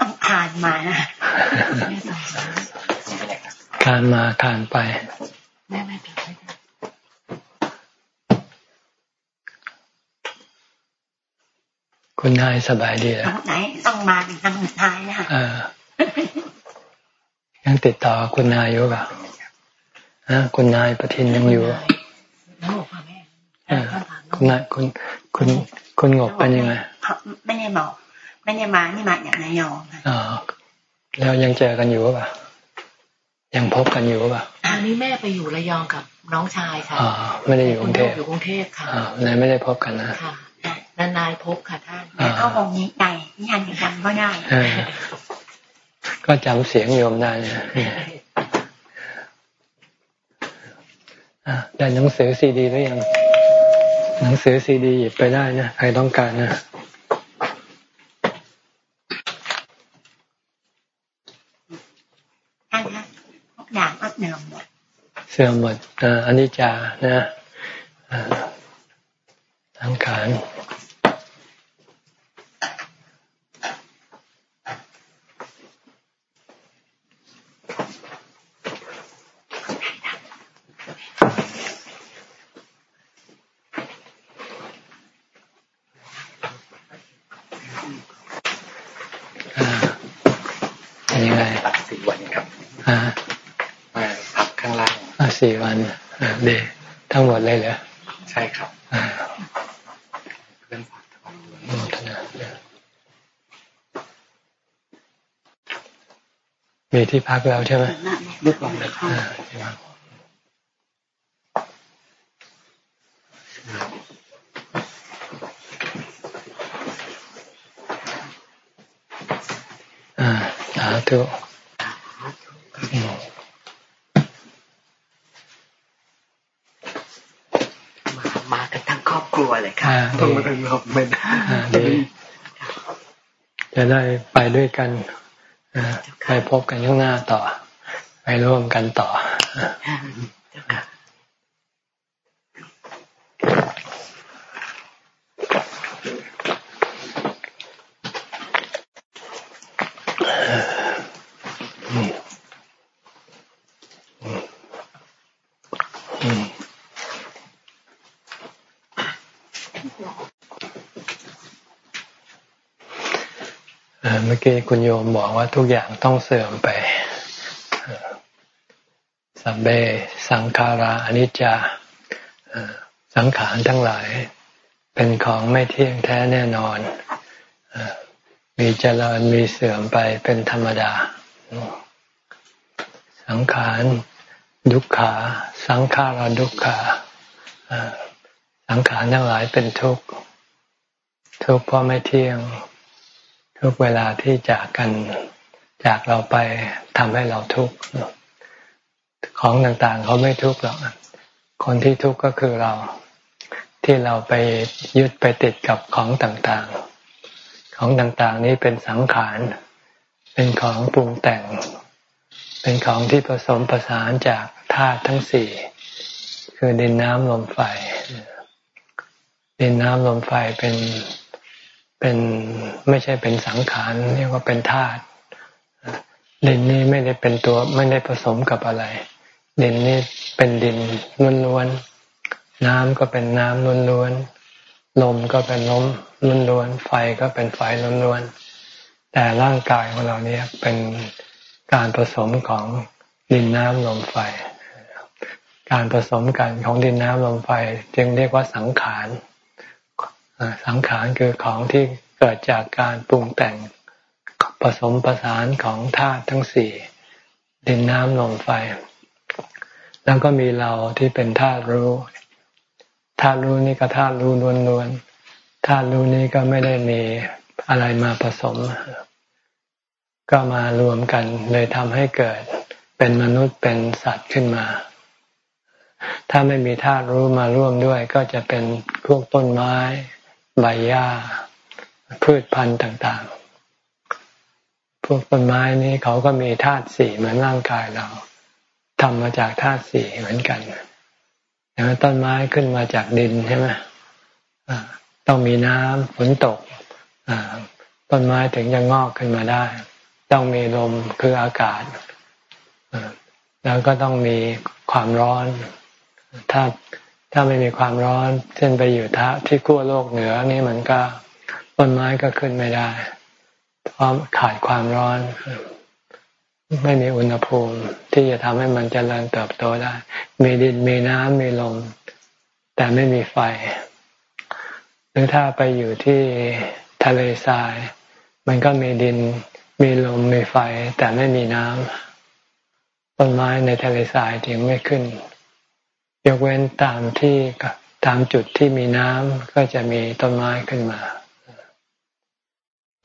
ต้องทานมาทานมาทานไปแม่ไม่ปิดคุณนายสบายดีเหรอไหนต้องมาเป็นครั้งสุดท้ายนะยังติดต่อคุณนายอยู่ป่ะฮะ คุณนายประทินยังอยู่คุณนายคุณคุณคุณงบเป็นยังไงไม่ได้บอกไม่ได้มานี่มาจากนายองอ๋อแล้วยังเจอกันอยู่ป่ะยังพบกันอยู่ป่ะอันนี้แม่ไปอยู่ระยองกับน้องชายค่ะอ๋อไม่ได้อยู่กรุงเทพอยู่กรุงเทพค่ะอ๋อนายไม่ได้พบกันนะค่ะนานๆพบค่ะท่านเข้าองนี้ใจนี่ยันจำก็ได้ก็จำเสียงโยมได้เนี่ยได้ หนังสือซีดีหรือยัง หนังสือซีดีหยิบไปได้นะใครต้องการนะท่านคะทุกอย่างก็เสื่อมหมดเสื่อมหมดอันนี้จานะสังขารสี่วันเดทั้งหมดเลยเหรอใช่ครับเรื่องโมทนา มีที่พักแล้วใช่ไหมเรียบร้อยแล้วครับอ่าสาธุลัวเลยค่ะต้องมาถึงเราไม่ได้จะได้ไปด้วยกัน ไปพบกันข้างหน้าต่อ ไปร่วมกันต่อ กี้คุณโยมบอกว่าทุกอย่างต้องเสื่อมไป สัมเบ สังขาราอนิจจาสังขารทั้งหลาย เป็นของไม่เที่ยงแท้แน่นอน มีเจริญมีเสื่อมไปเป็นธรรมดา สังขารดุขขาสังขาราดุขขาสังขารทั้งหลายเป็นทุกข์ทุกข์เพราะไม่เที่ยง ทุกเวลาที่จากกันจากเราไปทำให้เราทุกข์ของต่างๆ เขาไม่ทุกข์หรอกคนที่ทุกข์ก็คือเราที่เราไปยึดไปติดกับของต่างๆ ของต่างๆ นี้เป็นสังขารเป็นของปรุงแต่ง เป็นของที่ผสมประสานจากธาตุทั้งสี่คือดินน้ำลมไฟดินน้ำลมไฟเป็น เป็นไม่ใช่เป็นสังขารเรียกว่าเป็นธาตุดินนี้ไม่ได้เป็นตัวไม่ได้ผสมกับอะไร ดินนี้เป็นดินล้วนๆน้ำก็เป็นน้ำล้วนๆลมก็เป็นลมล้วนๆไฟก็เป็นไฟล้วนๆแต่ร่างกายของเราเนี่ยเป็นการผสมของดินน้ำลมไฟ การผสมกันของดินน้ำลมไฟจึงเรียกว่าสังขาร สังขารคือของที่เกิดจากการปรุงแต่งผสมประสานของธาตุทั้งสี่ดินน้ำลมไฟ แล้วก็มีเราที่เป็นธาตุรู้ธาตุรู้นี่ก็ธาตุรู้ล้วนๆธาตุรู้นี้ก็ไม่ได้มีอะไรมาผสม ก็มารวมกันเลยทำให้เกิดเป็นมนุษย์เป็นสัตว์ขึ้นมา ถ้าไม่มีธาตุรู้มาร่วมด้วย ก็จะเป็นพวกต้นไม้ ใบหญ้าพืชพันธุ์ต่างๆ พวกต้นไม้นี้เขาก็มีธาตุสี่เหมือนร่างกายเราทำมาจากธาตุสี่เหมือนกันอย่างต้นไม้ขึ้นมาจากดินใช่ไหมต้องมีน้ำฝนตกต้นไม้ถึงจะงอกขึ้นมาได้ ต้องมีลมคืออากาศแล้วก็ต้องมีความร้อน ถ้า ถ้าไม่มีความร้อนเช่นไปอยู่ท่าที่ขั้วโลกเหนือนี่มันก็ต้นไม้ก็ขึ้นไม่ได้ เพราะขาดความร้อน ไม่มีอุณหภูมิที่จะทำให้มันจเจริญเติบโตได้ มีดินมีน้ำมีลม แต่ไม่มีไฟ หรือถ้าไปอยู่ที่ทะเลทราย มันก็มีดิน มีลมมีไฟ แต่ไม่มีน้ำต้นไม้ในทะเลทรายจึงไม่ขึ้น ยกเว้นตามที่ตามจุดที่มีน้ำก็จะมีต้นไม้ขึ้นมา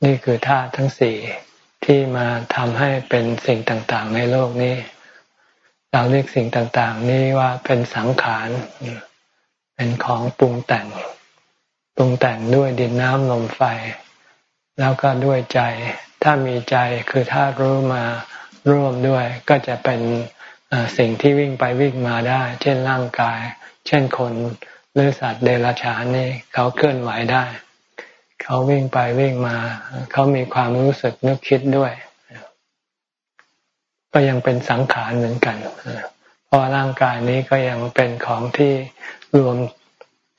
นี่คือธาตุทั้งสี่ที่มาทำให้เป็นสิ่งต่างๆ ในโลกนี้ เราเรียกสิ่งต่างๆ นี้ว่าเป็นสังขาร เป็นของปรุงแต่ง ปรุงแต่งด้วยดินน้ำลมไฟ แล้วก็ด้วยใจ ถ้ามีใจคือถ้ารู้มาร่วมด้วยก็จะเป็น สิ่งที่วิ่งไปวิ่งมาได้ เช่นร่างกาย เช่นคนหรือสัตว์เดรัจฉานนี่เขาเคลื่อนไหวได้ เขาวิ่งไปวิ่งมา เขามีความรู้สึกนึกคิดด้วย ก็ยังเป็นสังขารเหมือนกันเพราะร่างกายนี้ก็ยังเป็นของที่รวม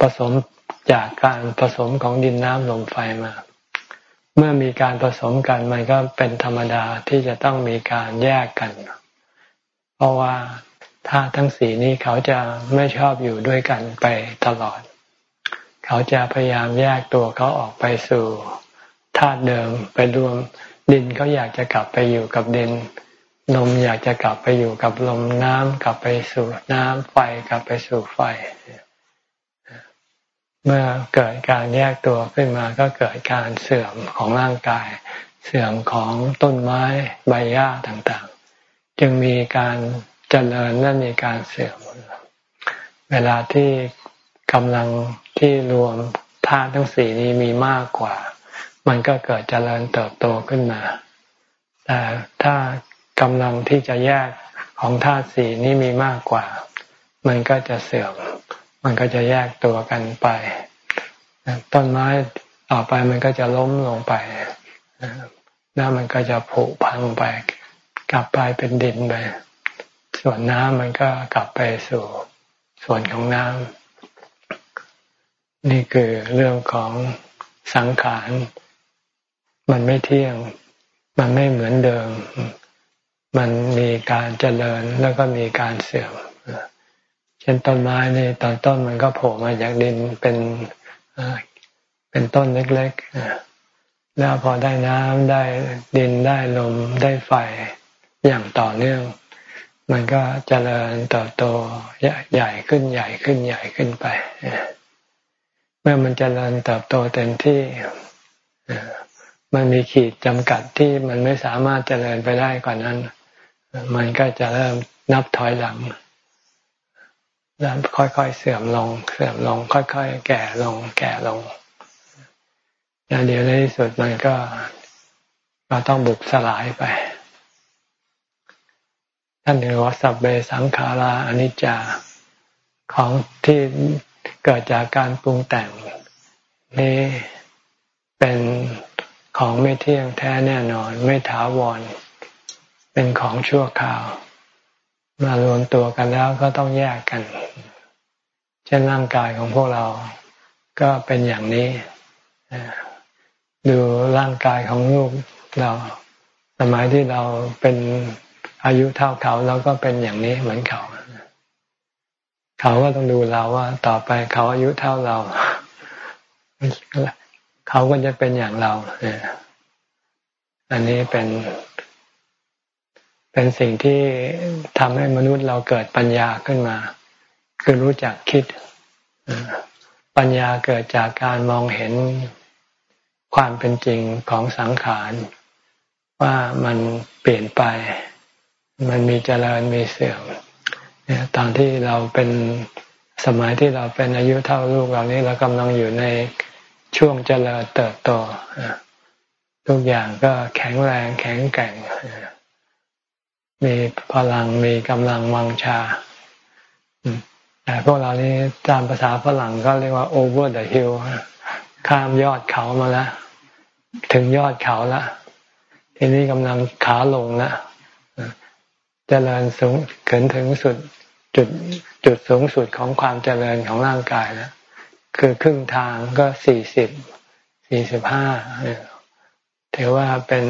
ผสมจากการผสมของดินน้ำลมไฟมา เมื่อมีการผสมกันมันก็เป็นธรรมดาที่จะต้องมีการแยกกัน เพราะว่าธาตุทั้งสีนี้เขาจะไม่ชอบอยู่ด้วยกันไปตลอด เขาจะพยายามแยกตัวเขาออกไปสู่ธาตุเดิมไปรวมดินเขาอยากจะกลับไปอยู่กับดินลมอยากจะกลับไปอยู่กับลมน้ำกลับไปสู่น้ำไฟกลับไปสู่ไฟ เมื่อเกิดการแยกตัวขึ้นมาก็เกิดการเสื่อมของร่างกาย เสื่อมของต้นไม้ใบหญ้าต่าง จึงมีการเจริญและมีการเสื่อม เวลาที่กำลังที่รวมธาตุทั้งสี่นี้มีมากกว่า มันก็เกิดเจริญเติบโตขึ้นมา แต่ถ้ากำลังที่จะแยกของธาตุสี่นี้มีมากกว่า มันก็จะเสื่อม มันก็จะแยกตัวกันไป ต้นไม้ต่อไปมันก็จะล้มลงไป แล้วมันก็จะผุพังไป กลับไปเป็นดินไปส่วนน้ำมันก็กลับไปสู่ส่วนของน้ำนี่คือเรื่องของสังขารมันไม่เที่ยง มันไม่เหมือนเดิม มันมีการเจริญแล้วก็มีการเสื่อมเช่นต้นไม้นี่ตอนต้นมันก็โผล่มาจากดินเป็นเป็นต้นเล็กๆแล้วพอได้น้ำได้ดินได้ลมได้ไฟ อย่างต่อเนื่อง มันก็เจริญเติบโตใหญ่ขึ้นใหญ่ขึ้นใหญ่ขึ้นไป เมื่อมันเจริญเติบโตเต็มที่มันมีขีดจำกัดที่มันไม่สามารถเจริญไปได้กว่านั้น มันก็จะเริ่มนับถอยหลังแล้วค่อยๆเสื่อมลง เสื่อมลง ค่อยๆ แก่ลง แก่ลงแล้วเดี๋ยวในที่สุดมันก็ เราต้องบุกสลายไป ท่านเรียกว่าสัพเบสังขาราอนิจจาของที่เกิดจากการปรุงแต่งนี่เป็นของไม่เที่ยงแท้แน่นอน ไม่ถาวร เป็นของชั่วคราว มารวมตัวกันแล้วก็ต้องแยกกัน เช่นร่างกายของพวกเราก็เป็นอย่างนี้ ดูร่างกายของลูกเรา สมัยที่เราเป็น อายุเท่าเขาเราก็เป็นอย่างนี้เหมือนเขา เขาก็ต้องดูเราว่า ต่อไปเขาอายุเท่าเรา เขาก็จะเป็นอย่างเราอันนี้เป็นเป็นสิ่งที่ทำให้มนุษย์เราเกิดปัญญาขึ้นมา คือรู้จักคิด ปัญญาเกิดจากการมองเห็นความเป็นจริงของสังขาร ว่ามันเปลี่ยนไป มันมีเจริญมีเสื่อมเนี่ยตอนที่เราเป็นสมัยที่เราเป็นอายุเท่าลูกเรานี้เรากำลังอยู่ในช่วงเจริญเติบโตทุกอย่างก็แข็งแรงแข็งแกร่ง มีพลังมีกำลังวังชาแต่พวกเรานี่ตามภาษาฝรั่งก็เรียกว่า over the hill ข้ามยอดเขามาแล้ว ถึงยอดเขาแล้วทีนี้กำลังขาลงแล้ว เจริญสูงเกินถึงสุดจุดจุดสูงสุดของความเจริญของร่างกายแล้วคือครึ่งทางก็สี่สิบสี่สิบห้าถือว่าเป็น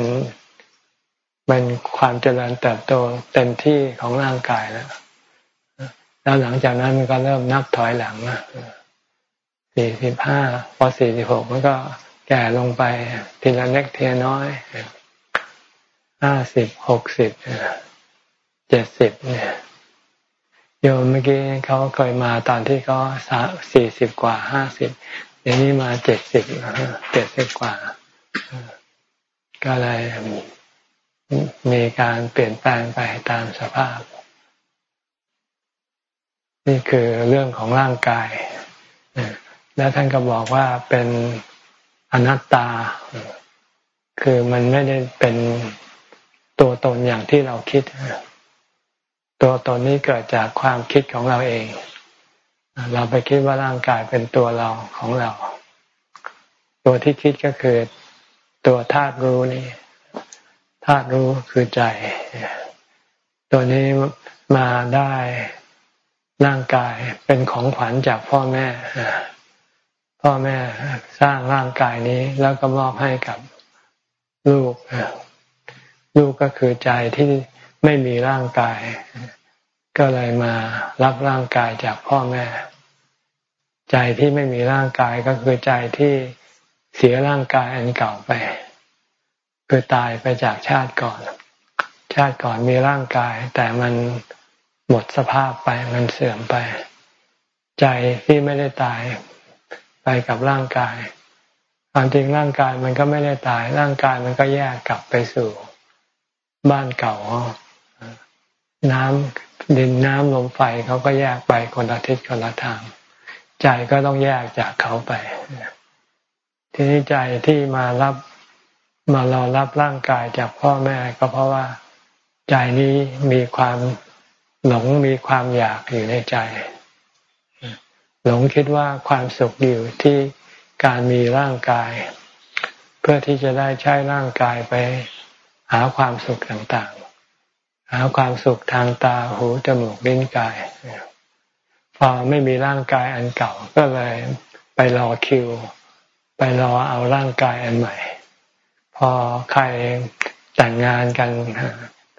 เป็นความเจริญเติบโตเต็มที่ของร่างกายแล้วแล้วหลังจากนั้นมันก็เริ่มนับถอยหลังสี่สิบห้าพอสี่สิบหกมันก็แก่ลงไปทีละเล็กทีละน้อยห้าสิบหกสิบ เจ็ดสิบเนี่ยโยมเมื่อกี้เขาเคยมาตอนที่เขาสี่สิบกว่าห้าสิบเดี๋ยวนี้มาเจ็ดสิบเจ็ดสิบกว่า ก็เลยมีการเปลี่ยนแปลงไปตามสภาพ นี่คือเรื่องของร่างกาย แล้วท่านก็บอกว่าเป็นอนัตตา คือมันไม่ได้เป็นตัวตนอย่างที่เราคิด ตัวตนนี้เกิดจากความคิดของเราเอง เราไปคิดว่าร่างกายเป็นตัวเราของเรา ตัวที่คิดก็คือตัวธาตุรู้นี่ธาตุรู้คือใจ ตัวนี้มาได้ร่างกายเป็นของขวัญจากพ่อแม่ พ่อแม่สร้างร่างกายนี้แล้วก็มอบให้กับลูก ลูกก็คือใจที่ ไม่มีร่างกาย ก็เลยมารับร่างกายจากพ่อแม่ ใจที่ไม่มีร่างกายก็คือใจที่เสียร่างกายอันเก่าไป คือตายไปจากชาติก่อน ชาติก่อนมีร่างกาย แต่มันหมดสภาพไปมันเสื่อมไป ใจที่ไม่ได้ตายไปกับร่างกายความจริงร่างกายมันก็ไม่ได้ตาย ร่างกายมันก็แยกกลับไปสู่บ้านเก่า น้ำดินน้ำลมไฟเขาก็แยกไปคนละทิศคนละทาง ใจก็ต้องแยกจากเขาไป ทีนี้ใจที่มารับมารอรับร่างกายจากพ่อแม่ก็เพราะว่าใจนี้มีความหลงมีความอยากอยู่ในใจ หลงคิดว่าความสุขอยู่ที่การมีร่างกาย เพื่อที่จะได้ใช้ร่างกายไปหาความสุขต่าง หาความสุขทางตาหูจมูกลิ้นกายพอไม่มีร่างกายอันเก่าก็เลยไปรอคิว ไปรอเอาร่างกายอันใหม่ พอใครแต่งงานกัน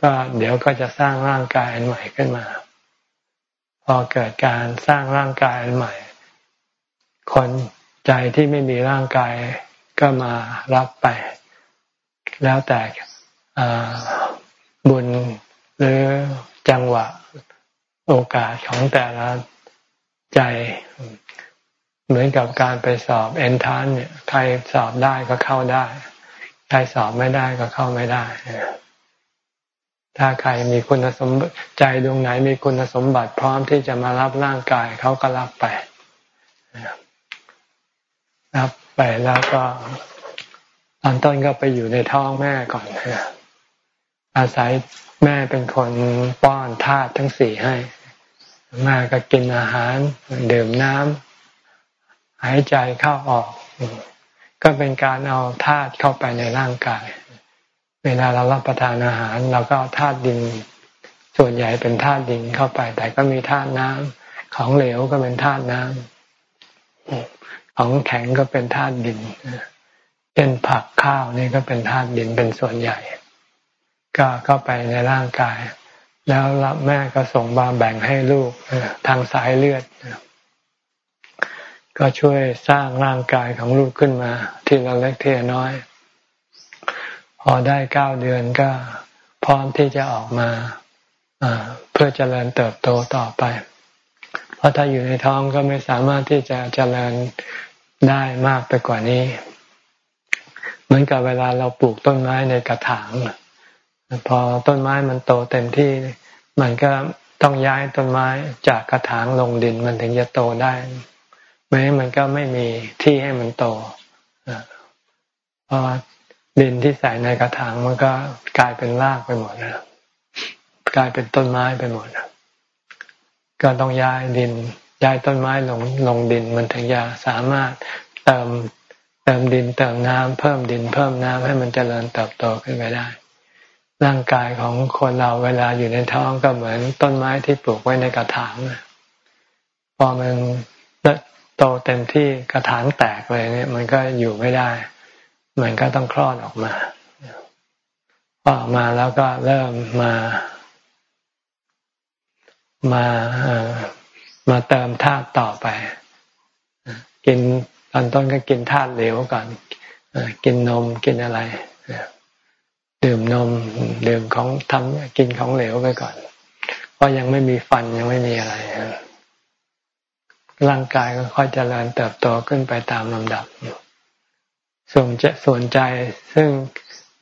ก็เดี๋ยวก็จะสร้างร่างกายอันใหม่ขึ้นมา พอเกิดการสร้างร่างกายอันใหม่ คนใจที่ไม่มีร่างกายก็มารับไป แล้วแต่บุญ หรือจังหวะโอกาสของแต่ละใจ เหมือนกับการไปสอบเอนทานเนี่ยใครสอบได้ก็เข้าได้ ใครสอบไม่ได้ก็เข้าไม่ได้ ถ้าใครมีคุณสมบัติใจดวงไหนมีคุณสมบัติพร้อมที่จะมารับร่างกายเขาก็รับไปรับไปแล้วก็ตอนต้นก็ไปอยู่ในท้องแม่ก่อนอาศัย แม่เป็นคนป้อนธาตุทั้งสี่ให้ แม่ก็กินอาหารดื่มน้ำหายใจเข้าออก ก็เป็นการเอาธาตุเข้าไปในร่างกาย เวลาเรารับประทานอาหาร เราก็เอาธาตุดิน ส่วนใหญ่เป็นธาตุดินเข้าไป แต่ก็มีธาตุน้ำของเหลวก็เป็นธาตุน้ำของแข็งก็เป็นธาตุดินเช่นผักข้าวนี่ก็เป็นธาตุดินเป็นส่วนใหญ่ ก็เข้าไปในร่างกาย แล้วแม่ก็ส่งมาแบ่งให้ลูกทางสายเลือด ก็ช่วยสร้างร่างกายของลูกขึ้นมา ทีละเล็กทีละน้อย พอได้เก้าเดือนก็พร้อมที่จะออกมาเพื่อเจริญเติบโตต่อไป เพราะถ้าอยู่ในท้องก็ไม่สามารถที่จะเจริญได้มากไปกว่านี้ เหมือนกับเวลาเราปลูกต้นไม้ในกระถาง พอต้นไม้มันโตเต็มที่ มันก็ต้องย้ายต้นไม้จากกระถางลงดินมันถึงจะโตได้ไม่มันก็ไม่มีที่ให้มันโตเพราะดินที่ใส่ในกระถางมันก็กลายเป็นรากไปหมดนะกลายเป็นต้นไม้ไปหมดก็ต้องย้ายดินย้ายต้นไม้ลงลงดินมันถึงจะสามารถเติมเติมดินเติมน้ำเพิ่มดินเพิ่มน้ำให้มันเจริญเติบโตขึ้นไปได้ ร่างกายของคนเราเวลาอยู่ในท้องก็เหมือนต้นไม้ที่ปลูกไว้ในกระถางพอมันโตเต็มที่กระถางแตกเลยเนี่ย มันก็อยู่ไม่ได้ มันก็ต้องคลอดออกมาพอออกมาแล้วก็เริ่มมามาเอ่อมาเติมธาตุต่อไป กินตอนต้นก็กินธาตุเหลวก่อนกินนมกินอะไร ดื่มนมดื่มของทำกินของเหลวไปก่อน เพราะยังไม่มีฟันยังไม่มีอะไรร่างกายก็ค่อยเจริญเติบโตขึ้นไปตามลำดับ ส่วนจะส่วนใจซึ่ง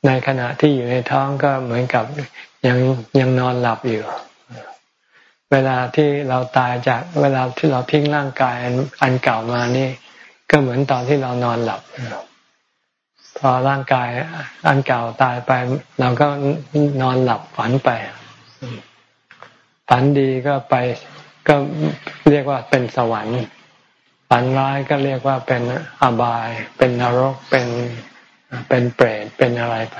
ในขณะที่อยู่ในท้องก็เหมือนกับยังยังนอนหลับอยู่ เวลาที่เราตายจากเวลาที่เราทิ้งร่างกายอันเก่ามานี่ ก็เหมือนตอนที่เรานอนหลับ อร่างกายอันเก่าตายไป เราก็นอนหลับฝันไป ฝันดีก็ไปก็เรียกว่าเป็นสวรรค์ฝันร้ายก็เรียกว่าเป็นอบาย เป็นนรกเป็นเป็นเปรตเป็นอะไรไป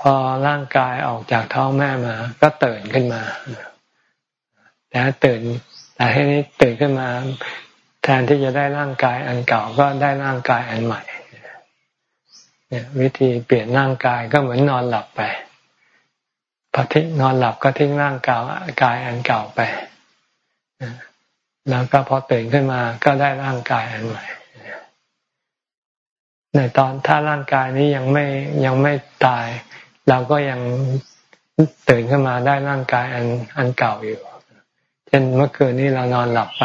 พอร่างกายออกจากท้องแม่มา ก็ตื่นขึ้นมาแต่ตื่นแต่ให้นี้ตื่นขึ้นมา แทนที่จะได้ร่างกายอันเก่าก็ได้ร่างกายอันใหม่ เนี่ย วิธีเปลี่ยนร่างกายก็เหมือนนอนหลับไปพอทิ้งนอนหลับก็ทิ้งร่างกายกายอันเก่าไปแล้วก็พอตื่นขึ้นมาก็ได้ร่างกายอันใหม่ในตอนถ้าร่างกายนี้ยังไม่ยังไม่ตาย เราก็ยังตื่นขึ้นมาได้ร่างกายอันอันเก่าอยู่ เช่นเมื่อคืนนี้เรานอนหลับไป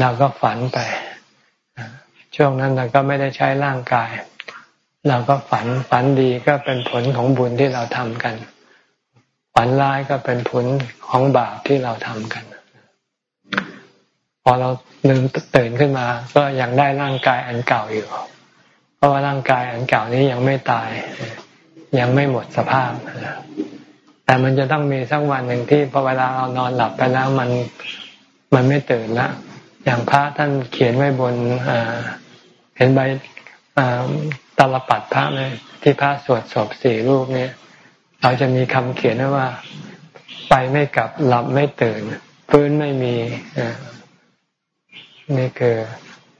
เราก็ฝันไป ช่วงนั้นเราก็ไม่ได้ใช้ร่างกาย เราก็ฝันฝันดีก็เป็นผลของบุญที่เราทำกัน ฝันร้ายก็เป็นผลของบาปที่เราทำกัน พอเราลืมตื่นขึ้นมา ก็ยังได้ร่างกายอันเก่าอยู่ เพราะว่าร่างกายอันเก่านี้ยังไม่ตาย ยังไม่หมดสภาพ แต่มันจะต้องมีสักวันหนึ่งที่พอเวลาเรานอนหลับไปแล้วมันมันไม่ตื่นละอย่างพระท่านเขียนไว้บนเห็นใบ ตลปัดพระไหมที่พระสวดศพสี่รูปนี้เราจะมีคำเขียนว่า ไปไม่กลับหลับไม่ตื่นฟื้นไม่มีนี่คือ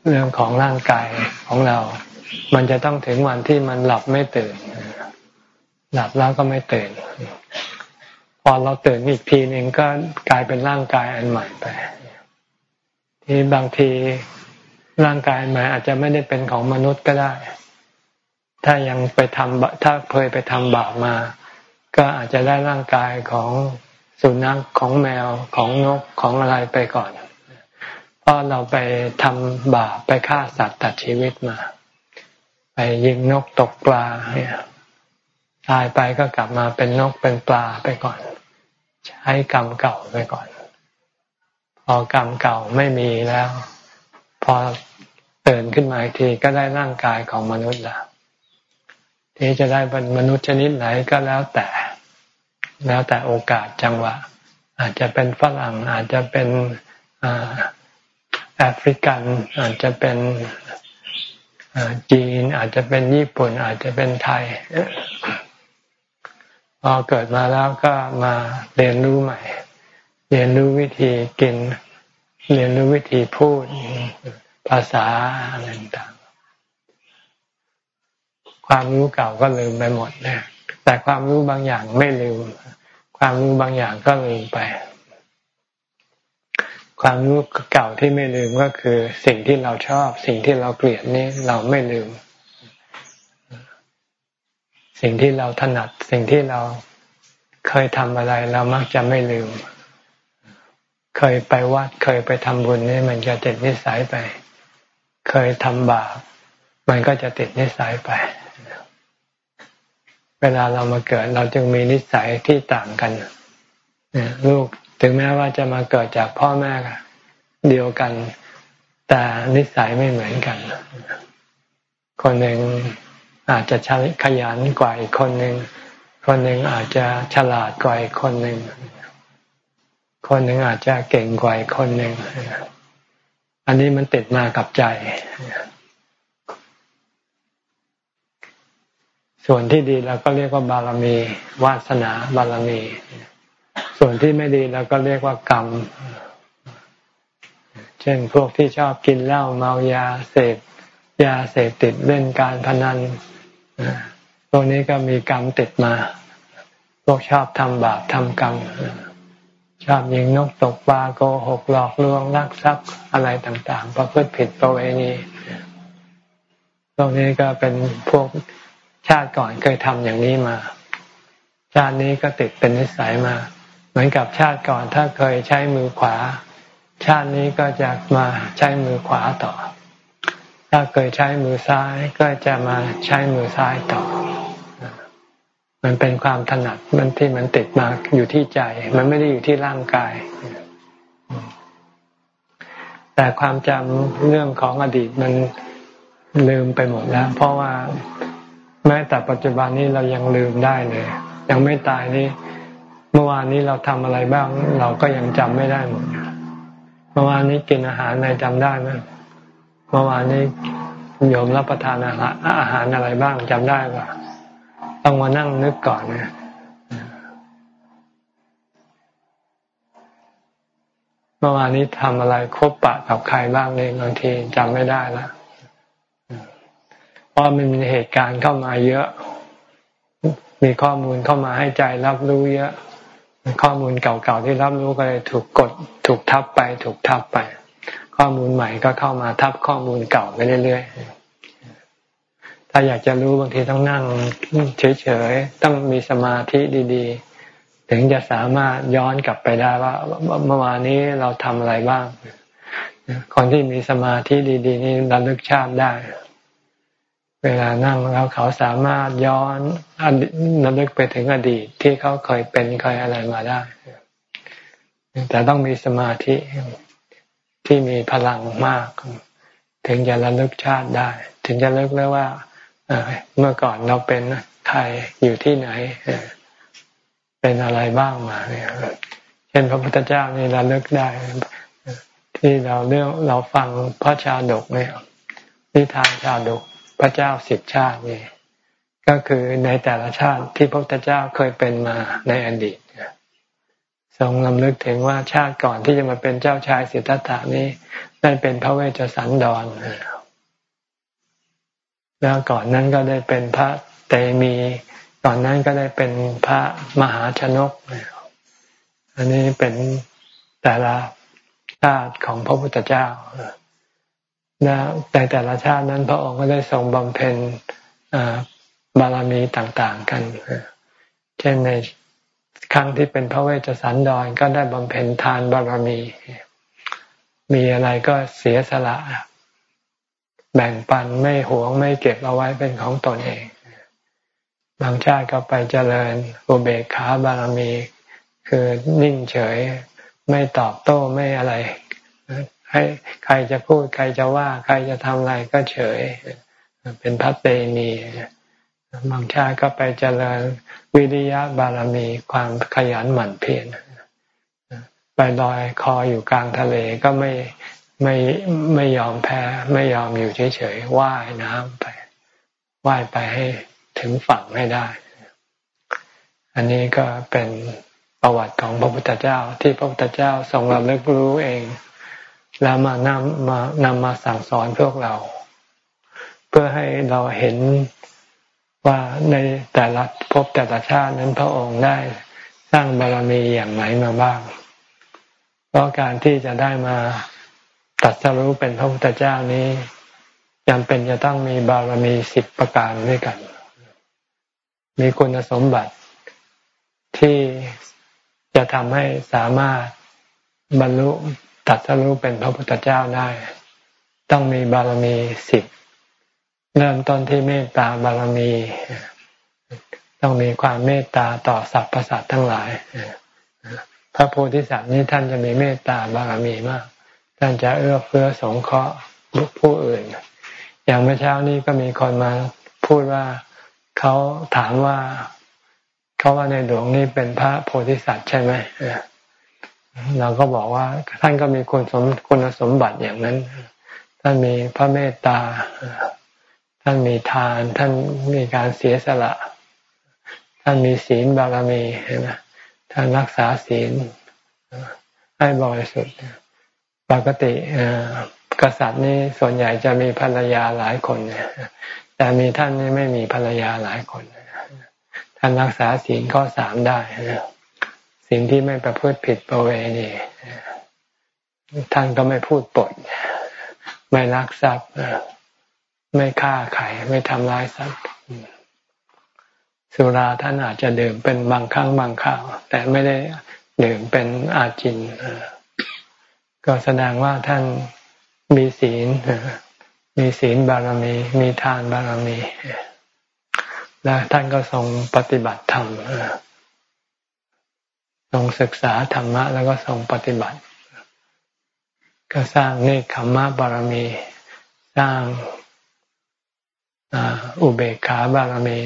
เรื่องของร่างกายของเรา มันจะต้องถึงวันที่มันหลับไม่ตื่น หลับแล้วก็ไม่ตื่น พอเราตื่นอีกทีหนึ่งก็กลายเป็นร่างกายอันใหม่ไป ที่บางทีร่างกายใหม่อาจจะไม่ได้เป็นของมนุษย์ก็ได้ ถ้ายังไปทำถ้าเคยไปทำบาปมา ก็อาจจะได้ร่างกายของสุนัขของแมวของนกของอะไรไปก่อนเพราะเราไปทำบาปไปฆ่าสัตว์ตัดชีวิตมา ไปยิงนกตกปลาเนี่ยตายไปก็กลับมาเป็นนกเป็นปลาไปก่อน ใช้กรรมเก่าไปก่อน พอกรรมเก่าไม่มีแล้ว พอตื่นขึ้นมาอีกทีก็ได้ร่างกายของมนุษย์แล้ว ที่จะได้เป็นมนุษย์ชนิดไหนก็แล้วแต่ แล้วแต่โอกาสจังหวะ อาจจะเป็นฝรั่งอาจจะเป็นแอฟริกัน อาจจะเป็นจีน อาจจะเป็นญี่ปุ่น อาจจะเป็นไทยพอเกิดมาแล้วก็มาเรียนรู้ใหม่ เรียนรู้วิธีกิน เรียนรู้วิธีพูดภาษาอะไรต่าง ความรู้เก่าก็ลืมไปหมดนะแต่ความรู้บางอย่างไม่ลืม ความรู้บางอย่างก็ลืมไป ความรู้เก่าที่ไม่ลืมก็คือ สิ่งที่เราชอบ สิ่งที่เราเกลียดนี่เราไม่ลืม สิ่งที่เราถนัด สิ่งที่เราเคยทำอะไร เรามักจะไม่ลืม เคยไปวัดเคยไปทำบุญนี่มันจะติดนิสัยไป เคยทำบาปมันก็จะติดนิสัยไป เวลาเรามาเกิดเราจึงมีนิสัยที่ต่างกันลูกถึงแม้ว่าจะมาเกิดจากพ่อแม่เดียวกัน แต่นิสัยไม่เหมือนกัน คนหนึ่งอาจจะขยันกว่าอีกคนหนึ่งคนหนึ่งอาจจะฉลาดกว่าอีกคนหนึ่งคนหนึ่งอาจจะเก่งกว่าอีกคนหนึ่งอันนี้มันติดมากับใจ ส่วนที่ดีเราก็เรียกว่าบารมี วาสนาบารมี ส่วนที่ไม่ดีเราก็เรียกว่ากรรม เช่นพวกที่ชอบกินเหล้าเมายาเสพยาเสพติดเล่นการพนันพวกนี้ก็มีกรรมติดมา พวกชอบทำบาปทำกรรมชอบยิงนกตกปลาโกหกหลอกลวงลักทรัพย์อะไรต่างๆประพฤติผิดประเวณีพวกนี้ก็เป็นพวก ชาติก่อนเคยทำอย่างนี้มา ชาตินี้ก็ติดเป็นนิสัยมา เหมือนกับชาติก่อนถ้าเคยใช้มือขวา ชาตินี้ก็จะมาใช้มือขวาต่อ ถ้าเคยใช้มือซ้ายก็จะมาใช้มือซ้ายต่อ มันเป็นความถนัดมันที่มันติดมาอยู่ที่ใจ มันไม่ได้อยู่ที่ร่างกาย แต่ความจำเรื่องของอดีตมันลืมไปหมดแล้ว เพราะว่า แม้แต่ปัจจุบันนี้เรายังลืมได้เลย ยังไม่ตายนี่เมื่อวานนี้เราทำอะไรบ้าง เราก็ยังจำไม่ได้หมดเมื่อวานนี้กินอาหารนายจำได้ไหมเมื่อวานนี้โยมรับประทานอาหารอาหารอะไรบ้างจำได้ปะต้องมานั่งนึกก่อนเนี่ยเมื่อวานนี้ทำอะไรคบปะกับใครบ้างเนี่ยบางทีจำไม่ได้แล้ว เพราะมันมีเหตุการณ์เข้ามาเยอะ มีข้อมูลเข้ามาให้ใจรับรู้เยอะ ข้อมูลเก่าๆที่รับรู้ก็เลยถูกกด ถูกทับไป ถูกทับไป ข้อมูลใหม่ก็เข้ามาทับข้อมูลเก่าไปเรื่อยๆ ถ้าอยากจะรู้บางทีต้องนั่งเฉยๆ ต้องมีสมาธิดีๆ ถึงจะสามารถย้อนกลับไปได้ว่าเมื่อวานนี้เราทำอะไรบ้าง คนที่มีสมาธิดี ๆ นี่ระลึกชาติได้ เวลานั่งแล้วเขาสามารถย้อนระลึกไปถึงอดีตที่เขาเคยเป็นเคยอะไรมาได้ แต่ต้องมีสมาธิที่มีพลังมาก ถึงจะระลึกชาติได้ ถึงจะเลิกได้ว่าเมื่อก่อนเราเป็นใครอยู่ที่ไหนเป็นอะไรบ้างมาเนี่ยเช่นพระพุทธเจ้านี่ระลึกได้ ที่เราเรื่องเราฟังพระชาดกเนี่ยนิทานชาดก ระเจ้าสิบชาตินี่ก็คือในแต่ละชาติที่พระพุทธเจ้าเคยเป็นมาในอดีตทรงลำลึกถึงว่าชาติก่อนที่จะมาเป็นเจ้าชายสิทธัตถานี้ได้เป็นพระเวชสันดรแล้วก่อนนั้นก็ได้เป็นพระเตมีก่อนนั้นก็ได้เป็นพระมหาชนก อันนี้เป็นแต่ละชาติของพระพุทธเจ้า และในแต่ละชาตินั้นพระองค์ก็ได้ทรงบำเพ็ญบารมีต่างๆกัน เช่นในครั้งที่เป็นพระเวชสันดรก็ได้บำเพ็ญทานบารมี มีอะไรก็เสียสละ แบ่งปันไม่หวงไม่เก็บเอาไว้เป็นของตนเอง บางชาติก็ไปเจริญอุเบกขาบารมี คือนิ่งเฉย ไม่ตอบโต้ไม่อะไร ให้ใครจะพูดใครจะว่า ใครจะทำอะไรก็เฉย เป็นพัตเตมีบางชาติก็ไปเจริญวิริยะบารมีความขยันหมั่นเพียรไปลอยคออยู่กลางทะเลก็ไม่ไม่ไม่ยอมแพ้ ไม่ยอมอยู่เฉยๆว่ายน้ำไปว่ายไปให้ถึงฝั่งให้ได้ อันนี้ก็เป็นประวัติของพระพุทธเจ้าที่พระพุทธเจ้าทรงระลึกรู้เอง แล้วมานำมานำมาสั่งสอนพวกเรา เพื่อให้เราเห็นว่าในแต่ละภพแต่ละชาตินั้นพระองค์ได้สร้างบารมีอย่างไหนมาบ้าง เพราะการที่จะได้มาตัดสรู้เป็นพระพุทธเจ้านี้จำเป็นจะต้องมีบารมีสิบประการด้วยกัน มีคุณสมบัติที่จะทำให้สามารถบรรลุ ตัดสรู้เป็นพระพุทธเจ้าได้ ต้องมีบารมีสิบเริ่มต้นที่เมตตาบารมี ต้องมีความเมตตาต่อสรรพสัตว์ทั้งหลายพระโพธิสัตว์นี้ท่านจะมีเมตตาบารมีมาก ท่านจะเอื้อเฟื้อสงเคราะห์ผู้อื่น อย่างเมื่อเช้านี้ก็มีคนมาพูดว่าเขาถามว่าเขาว่าในหลวงนี่เป็นพระโพธิสัตว์ใช่ไหม เราก็บอกว่าท่านก็มีคุณสมคุณสมบัติอย่างนั้น ท่านมีพระเมตตา ท่านมีทาน ท่านมีการเสียสละ ท่านมีศีลบารมีเห็นไหมท่านรักษาศีลให้บริสุทธิ์ปกติกษัตริย์นี่ส่วนใหญ่จะมีภรรยาหลายคนแต่มีท่านนี่ไม่มีภรรยาหลายคน ท่านรักษาศีลข้อสามได้ สิ่งที่ไม่ประพฤติผิดประเวณีท่านก็ไม่พูดปด ไม่ลักทรัพย์ไม่ฆ่าใครไม่ทำร้ายทรัพย์สุราท่านอาจจะดื่มเป็นบางครั้งบางคราวแต่ไม่ได้ดื่มเป็นอาจินก็แสดงว่าท่านมีศีลมีศีลบารมี มีทานบารมี และท่านก็ทรงปฏิบัติธรรม ทรงศึกษาธรรมะ แล้วก็ทรงปฏิบัติ ก็สร้างเนคขมมะบารมี สร้างอุเบกขาบารมี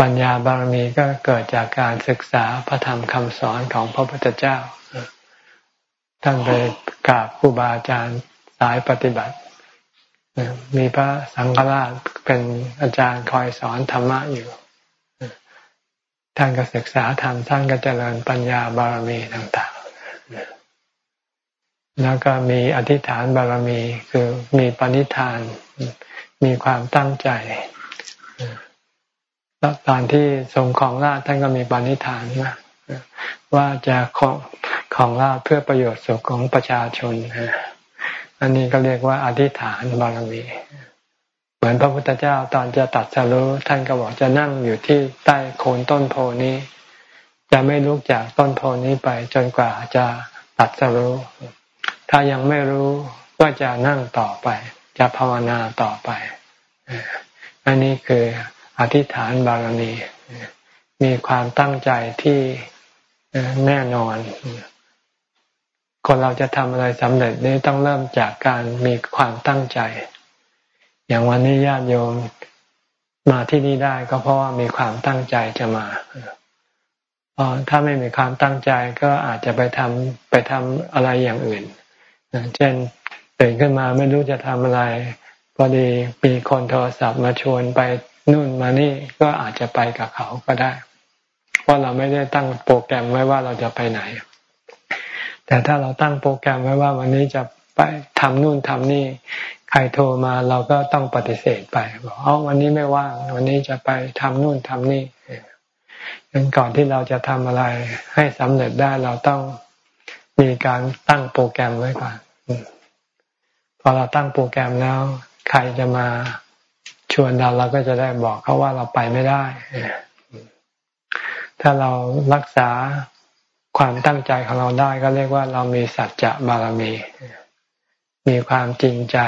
ปัญญาบารมีก็เกิดจากการศึกษาพระธรรมคำสอนของพระพุทธเจ้าท่านไปกราบครูบาอาจารย์สายปฏิบัติ มีพระสังฆราชเป็นอาจารย์คอยสอนธรรมะอยู่ ท่านก็ศึกษาธรรมท่านก็เจริญปัญญาบารมีต่างๆ แล้วก็มีอธิษฐานบารมีคือมีปณิธาน มีความตั้งใจแล้วตอนที่ทรงของราชท่านก็มีปณิธานนะว่าจะของของราชเพื่อประโยชน์สุขของประชาชนอันนี้ก็เรียกว่าอธิษฐานบารมี มือนพระพุทธเจ้าตอนจะตัดสรู้ท่านก็บอกจะนั่งอยู่ที่ใต้โคนต้นโพนี้ จะไม่ลุกจากต้นโพนี้ไปจนกว่าจะตัดสรู้ถ้ายังไม่รู้ก็จะนั่งต่อไป จะภาวนาต่อไปอันนี้คืออธิษฐานบารมีมีความตั้งใจที่แน่นอน คนเราจะทำอะไรสำเร็จนี่ต้องเริ่มจากการมีความตั้งใจ อย่างวันนี้ญาติโยมมาที่นี่ได้ก็เพราะว่ามีความตั้งใจจะมาถ้าไม่มีความตั้งใจก็อาจจะไปทำไปทำอะไรอย่างอื่น เช่นตื่นขึ้นมาไม่รู้จะทำอะไร พอดีมีคนโทรศัพท์มาชวนไปนู่นมานี่ก็อาจจะไปกับเขาก็ได้ เพราะเราไม่ได้ตั้งโปรแกรมไว้ว่าเราจะไปไหน แต่ถ้าเราตั้งโปรแกรมไว้ว่าวันนี้จะไปทำนู่นทำนี่ใครโทรมาเราก็ต้องปฏิเสธไปบอกอ๋อวันนี้ไม่ว่าง วันนี้จะไปทำนู่นทำนี่ดังก่อนที่เราจะทำอะไรให้สำเร็จได้เราต้องมีการตั้งโปรแกรมไว้ก่อนพอเราตั้งโปรแกรมแล้ว ใครจะมาชวนเราเราก็จะได้บอกเขาว่าเราไปไม่ได้ถ้าเรารักษาความตั้งใจของเราได้ก็เรียกว่าเรามีสัจจะบารมี มีความจริงใจ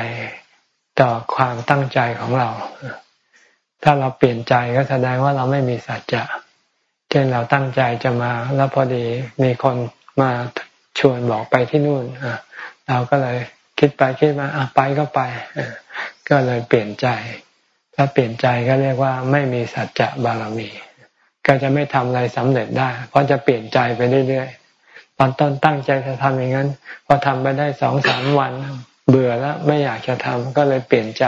ต่อความตั้งใจของเรา ถ้าเราเปลี่ยนใจก็แสดงว่าเราไม่มีสัจจะ เช่นเราตั้งใจจะมา แล้วพอดีมีคนมาชวนบอกไปที่นู่นเราก็เลยคิดไปคิดมาไปก็ไป ก็เลยเปลี่ยนใจ ถ้าเปลี่ยนใจก็เรียกว่าไม่มีสัจจะบารมี ก็จะไม่ทำอะไรสำเร็จได้ เพราะจะเปลี่ยนใจไปเรื่อยๆตอนต้นตั้งใจจะทำอย่างนั้น พอทำไปได้สองสามวัน เบื่อแล้วไม่อยากจะทำก็เลยเปลี่ยนใจ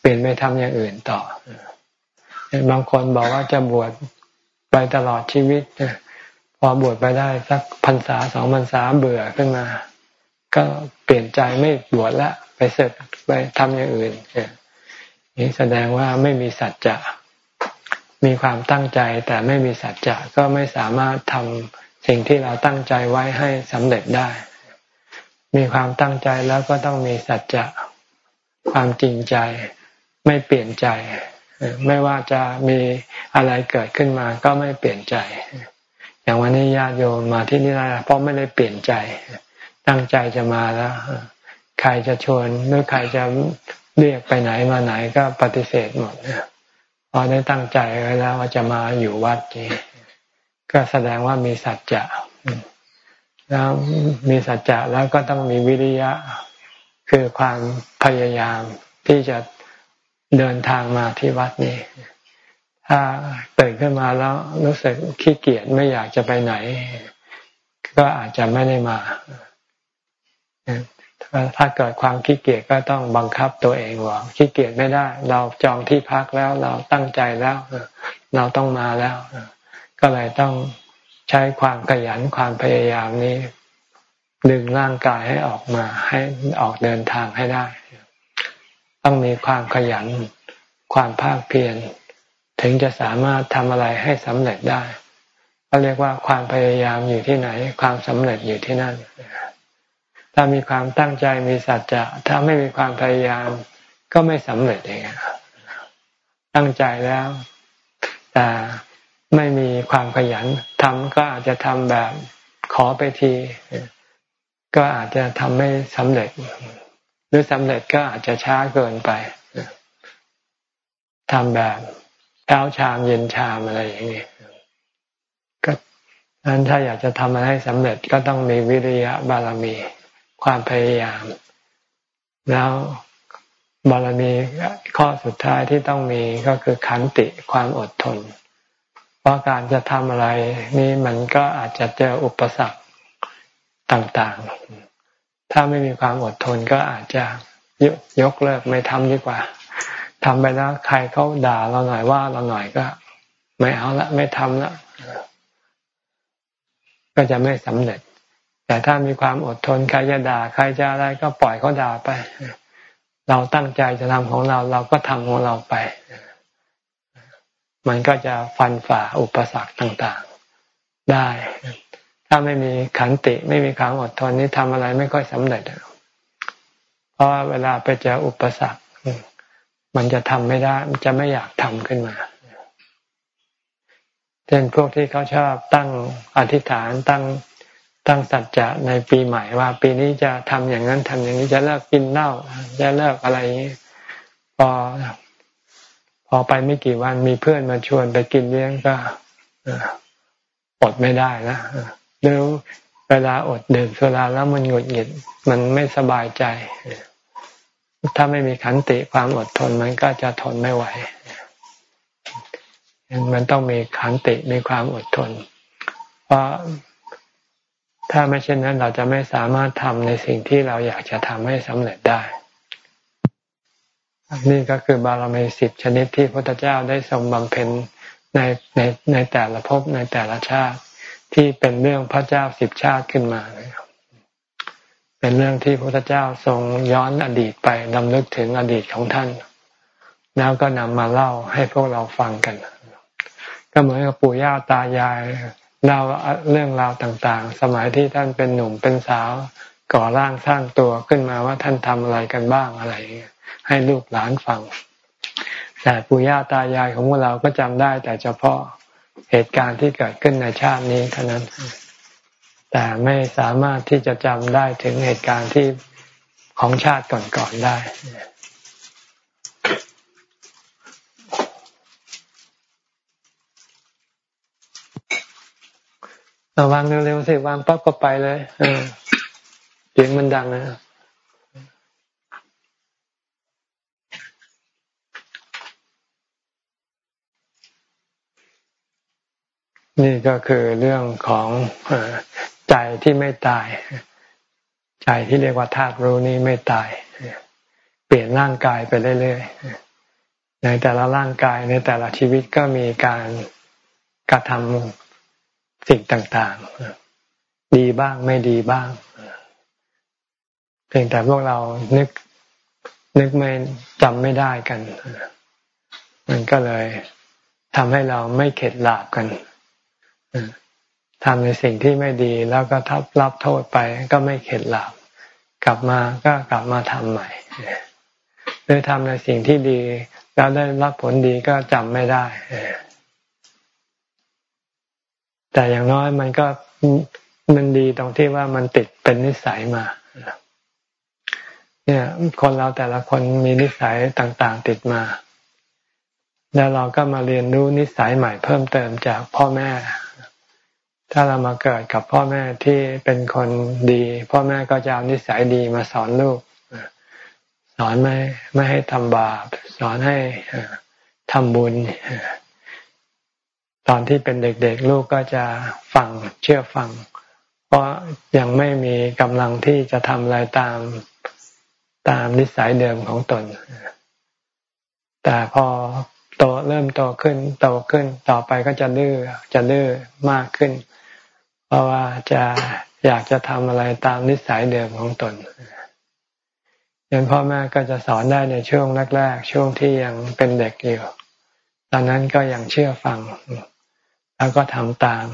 เปลี่ยนไปทำอย่างอื่นต่อบางคนบอกว่าจะบวชไปตลอดชีวิตพอบวชไปได้สักพรรษาสองพรรษาเบื่อขึ้นมา ก็เปลี่ยนใจไม่บวชละไปเสร็จไปทำอย่างอื่นนี่แสดงว่าไม่มีสัจจะมีความตั้งใจแต่ไม่มีสัจจะก็ไม่สามารถทำสิ่งที่เราตั้งใจไว้ให้สำเร็จได้ มีความตั้งใจแล้วก็ต้องมีสัจจะความจริงใจไม่เปลี่ยนใจ ไม่ว่าจะมีอะไรเกิดขึ้นมาก็ไม่เปลี่ยนใจ อย่างวันนี้ญาติโยมมาที่นี่นะเพราะไม่ได้เปลี่ยนใจ ตั้งใจจะมาแล้ว ใครจะชวนหรือใครจะเรียกไปไหนมาไหนก็ปฏิเสธหมดพอได้ตั้งใจไว้แล้วว่าจะมาอยู่วัดนี้ก็แสดงว่ามีสัจจะ แล้วมีสัจจะแล้วก็ต้องมีวิริยะคือความพยายามที่จะเดินทางมาที่วัดนี้ ถ้าตื่นขึ้นมาแล้วรู้สึกขี้เกียจไม่อยากจะไปไหน ก็อาจจะไม่ได้มาถ้าเกิดความขี้เกียจก็ต้องบังคับตัวเองว่าขี้เกียจไม่ได้ เราจองที่พักแล้วเราตั้งใจแล้ว เราต้องมาแล้ว ก็เลยต้อง ใช้ความขยันความพยายามนี้ ดึงร่างกายให้ออกมาให้ออกเดินทางให้ได้ ต้องมีความขยัน ความภาคเพียรถึงจะสามารถทำอะไรให้สำเร็จได้ก็เรียกว่าความพยายามอยู่ที่ไหน ความสำเร็จอยู่ที่นั่น ถ้ามีความตั้งใจมีสัจจะถ้าไม่มีความพยายามก็ไม่สำเร็จเองตั้งใจแล้วแต่ ไม่มีความขยันทำก็อาจจะทำแบบขอไปที ก็อาจจะทำไม่สำเร็จ หรือสำเร็จก็อาจจะช้าเกินไปทำแบบเช้าชามเย็นชามอะไรอย่างนี้ก็นั้นถ้าอยากจะทำอะไรให้สำเร็จก็ต้องมีวิริยะบารมีความพยายาม แล้วบารมีข้อสุดท้ายที่ต้องมีก็คือขันติความอดทน พราะการจะทำอะไรนี่มันก็อาจจะเจออุปสรรคต่างๆ ถ้าไม่มีความอดทนก็อาจจะยกเลิกไม่ทำดีกว่าทำไปแล้วใครเขาด่าเราหน่อยว่าเราหน่อยก็ ไม่เอาละไม่ทำละก็จะไม่สำเร็จ แต่ถ้ามีความอดทนใครจะด่าใครจะอะไรก็ปล่อยเขาด่าไป เราตั้งใจจะทำของเรา เราก็ทำของเราไป มันก็จะฟันฝ่าอุปสรรคต่างๆได้ ถ้าไม่มีขันติไม่มีความอดทนนี่ทำอะไรไม่ค่อยสำเร็จเพราะเวลาไปเจออุปสรรค มันจะทำไม่ได้ มันจะไม่อยากทำขึ้นมาเช่นพวกที่เขาชอบตั้งอธิษฐานตั้งตั้งสัจจะในปีใหม่ว่า ปีนี้จะทำอย่างนั้นทำอย่างนี้จะเลิกกินเหล้าจะเลิกอะไรอย่างนี้พอ อไปไม่กี่วันมีเพื่อนมาชวนไปกินเลี้ยงก็อดไม่ได้นะหรือเวลาอดดื่มสุราแล้วมันหงุดหงิด มันไม่สบายใจ ถ้าไม่มีขันติความอดทนมันก็จะทนไม่ไหวมันต้องมีขันติมีความอดทน เพราะถ้าไม่เช่นนั้นเราจะไม่สามารถทำในสิ่งที่เราอยากจะทำให้สำเร็จได้ นี่ก็คือบารมีสิบชนิดที่พระพุทธเจ้าได้ทรงบำเพ็ญในในในแต่ละภพในแต่ละชาติที่เป็นเรื่องพระเจ้าสิบชาติขึ้นมาเป็นเรื่องที่พระพุทธเจ้าทรงย้อนอดีตไปนำลึกถึงอดีตของท่าน แล้วก็นำมาเล่าให้พวกเราฟังกัน ก็เหมือนกับปู่ย่าตายายเล่าเรื่องราวต่างๆ สมัยที่ท่านเป็นหนุ่มเป็นสาวก่อร่างสร้างตัวขึ้นมาว่าท่านทำอะไรกันบ้างอะไร ให้ลูกหลานฟัง แต่ปู่ย่าตายายของพวกเราก็จำได้แต่เฉพาะเหตุการณ์ที่เกิดขึ้นในชาตินี้เท่านั้น แต่ไม่สามารถที่จะจำได้ถึงเหตุการณ์ที่ของชาติก่อนๆได้ระวังเร็วๆสิวางปั๊บก็ไปเลยเสียงมันดังนะ นี่ก็คือเรื่องของใจที่ไม่ตาย ใจที่เรียกว่าธาตุรู้นี้ไม่ตาย เปลี่ยนร่างกายไปเรื่อยๆในแต่ละร่างกายในแต่ละชีวิตก็มีการกระทำสิ่งต่างๆ ดีบ้างไม่ดีบ้างเพียงแต่พวกเรานึกนึกไม่จำไม่ได้กัน มันก็เลยทำให้เราไม่เข็ดหลาบกัน ทำในสิ่งที่ไม่ดีแล้วก็ทับรับโทษไปก็ไม่เข็ดหลาบกลับมาก็กลับมาทำใหม่หรือทำในสิ่งที่ดี แล้วได้รับผลดีก็จำไม่ได้แต่อย่างน้อยมันก็มันดีตรงที่ว่ามันติดเป็นนิสัยมาเนี่ย คนเราแต่ละคนมีนิสัยต่าง ๆ ติดมา แล้วเราก็มาเรียนรู้นิสัยใหม่เพิ่มเติมจากพ่อแม่ ถ้าเรามาเกิดกับพ่อแม่ที่เป็นคนดี พ่อแม่ก็จะเอานิสัยดีมาสอนลูก สอนไม่ไม่ให้ทำบาป สอนให้ทำบุญ ตอนที่เป็นเด็กๆ ลูกก็จะฟังเชื่อฟัง เพราะยังไม่มีกำลังที่จะทำอะไรตามตามนิสัยเดิมของตน แต่พอโตเริ่มโตขึ้นโตขึ้นต่อไปก็จะดื้อจะดื้อมากขึ้น เพราะว่าจะอยากจะทำอะไรตามนิสัยเดิมของตนยันพ่อแม่ก็จะสอนได้ในช่วงแรกๆช่วงที่ยังเป็นเด็กอยู่ ตอนนั้นก็ยังเชื่อฟัง แล้วก็ทำตาม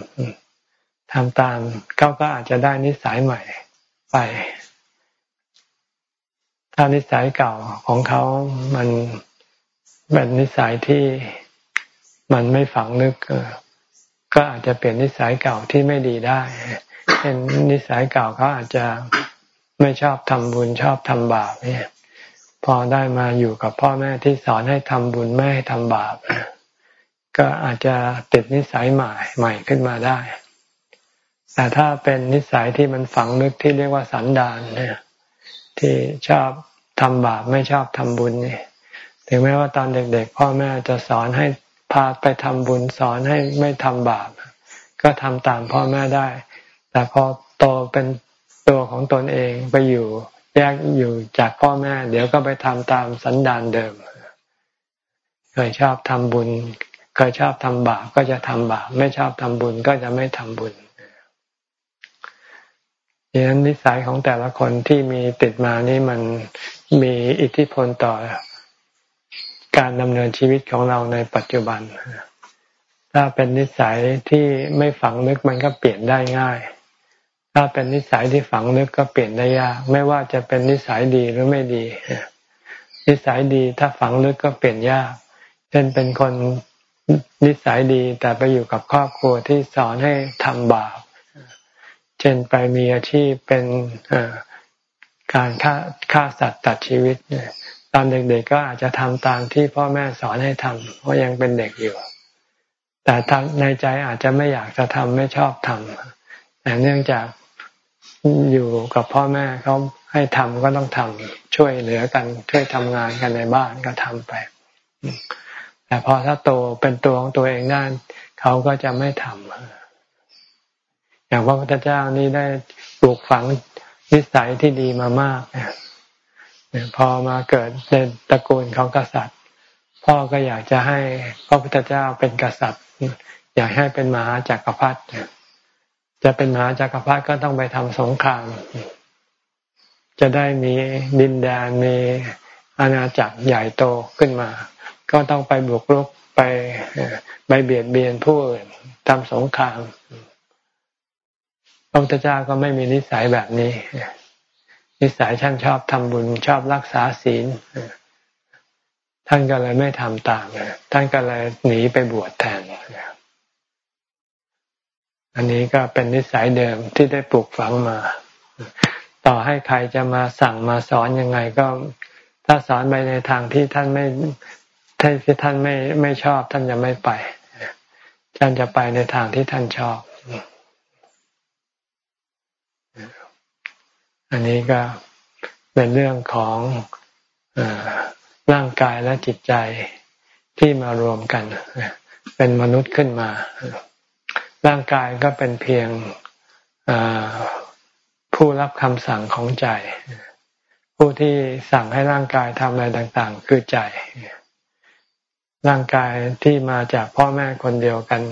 ทำตามเขาก็อาจจะได้นิสัยใหม่ไป ถ้านิสัยเก่าของเขามันเป็นนิสัยที่มันไม่ฝังลึก ก็อาจจะเปลี่ยนนิสัยเก่าที่ไม่ดีได้เช่นนิสัยเก่าเขาอาจจะไม่ชอบทำบุญชอบทำบาปเนี่ย พอได้มาอยู่กับพ่อแม่ที่สอนให้ทำบุญไม่ให้ทำบาปก็อาจจะติดนิสัยใหม่ใหม่ขึ้นมาได้ แต่ถ้าเป็นนิสัยที่มันฝังลึกที่เรียกว่าสันดานเนี่ยที่ชอบทำบาปไม่ชอบทำบุญเนี่ยถึงแม้ว่าตอนเด็กๆ พ่อแม่จะสอนให้ พาไปทำบุญสอนให้ไม่ทำบาป ก็ทำตามพ่อแม่ได้ แต่พอโตเป็นตัวของตนเองไปอยู่แยกอยู่จากพ่อแม่ เดี๋ยวก็ไปทำตามสันดานเดิม เคยชอบทำบุญ เคยชอบทำบาปก็จะทำบาปไม่ชอบทำบุญก็จะไม่ทำบุญดังนั้นนิสัยของแต่ละคนที่มีติดมานี่มันมีอิทธิพลต่อ การดำเนินชีวิตของเราในปัจจุบัน ถ้าเป็นนิสัยที่ไม่ฝังลึกมันก็เปลี่ยนได้ง่าย ถ้าเป็นนิสัยที่ฝังลึกก็เปลี่ยนได้ยาก ไม่ว่าจะเป็นนิสัยดีหรือไม่ดี นิสัยดีถ้าฝังลึกก็เปลี่ยนยาก เช่นเป็นคนนิสัยดีแต่ไปอยู่กับครอบครัวที่สอนให้ทำบาป เช่นไปมีอาชีพเป็นการฆ่าฆ่าสัตว์ตัดชีวิตเนี่ย ตอนเด็กๆก็อาจจะทำตามที่พ่อแม่สอนให้ทำเพราะยังเป็นเด็กอยู่ แต่ทางในใจอาจจะไม่อยากจะทำไม่ชอบทำแต่เนื่องจากอยู่กับพ่อแม่เขาให้ทำก็ต้องทำช่วยเหลือกันช่วยทำงานกันในบ้านก็ทำไปแต่พอถ้าโตเป็นตัวของตัวเองได้เขาก็จะไม่ทำอย่างพระพุทธเจ้านี่ได้ปลูกฝังนิสัยที่ดีมามาก พอมาเกิดในตระกูลของกษัตริย์ พ่อก็อยากจะให้พระพุทธเจ้าเป็นกษัตริย์ อยากให้เป็นมหาจักรพรรดิจะเป็นมหาจักรพรรดิก็ต้องไปทำสงคราม จะได้มีดินแดนมีอาณาจักรใหญ่โตขึ้นมา ก็ต้องไปบุกรุกไปไปเบียดเบียนผู้อื่นทำสงครามพระพุทธเจ้าก็ไม่มีนิสัยแบบนี้ นิสัยท่านชอบทำบุญชอบรักษาศีลท่านก็เลยไม่ทำตามท่านก็เลยหนีไปบวชแทนอันนี้ก็เป็นนิสัยเดิมที่ได้ปลูกฝังมา ต่อให้ใครจะมาสั่งมาสอนยังไงก็ ถ้าสอนไปในทางที่ท่านไม่ที่ท่านไม่ไม่ชอบ ท่านจะไม่ไป ท่านจะไปในทางที่ท่านชอบ อันนี้ก็เป็นเรื่องของอร่างกายและจิตใจที่มารวมกัน เป็นมนุษย์ขึ้นมา ร่างกายก็เป็นเพียงผู้รับคำสั่งของใจ ผู้ที่สั่งให้ร่างกายทำอะไรต่างๆ คือใจ ร่างกายที่มาจากพ่อแม่คนเดียวกัน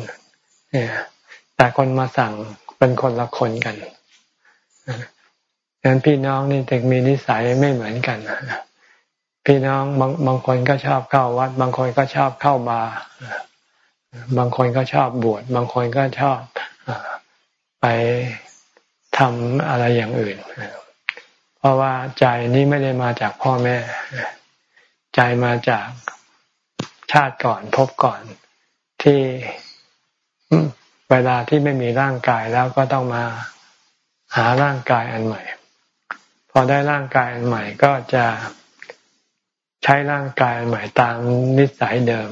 แต่คนมาสั่งเป็นคนละคนกัน ฉะนั้นพี่น้องนี่ถึงมีนิสัยไม่เหมือนกันพี่น้องบางบางคนก็ชอบเข้าวัด บางคนก็ชอบเข้าบาร์บางคนก็ชอบบวชบางคนก็ชอบไปทำอะไรอย่างอื่น เพราะว่าใจนี้ไม่ได้มาจากพ่อแม่ ใจมาจากชาติก่อนพบก่อนที่เวลาที่ไม่มีร่างกายแล้วก็ต้องมาหาร่างกายอันใหม่ พอได้ร่างกายใหม่ก็จะใช้ร่างกายใหม่ตามนิสัยเดิม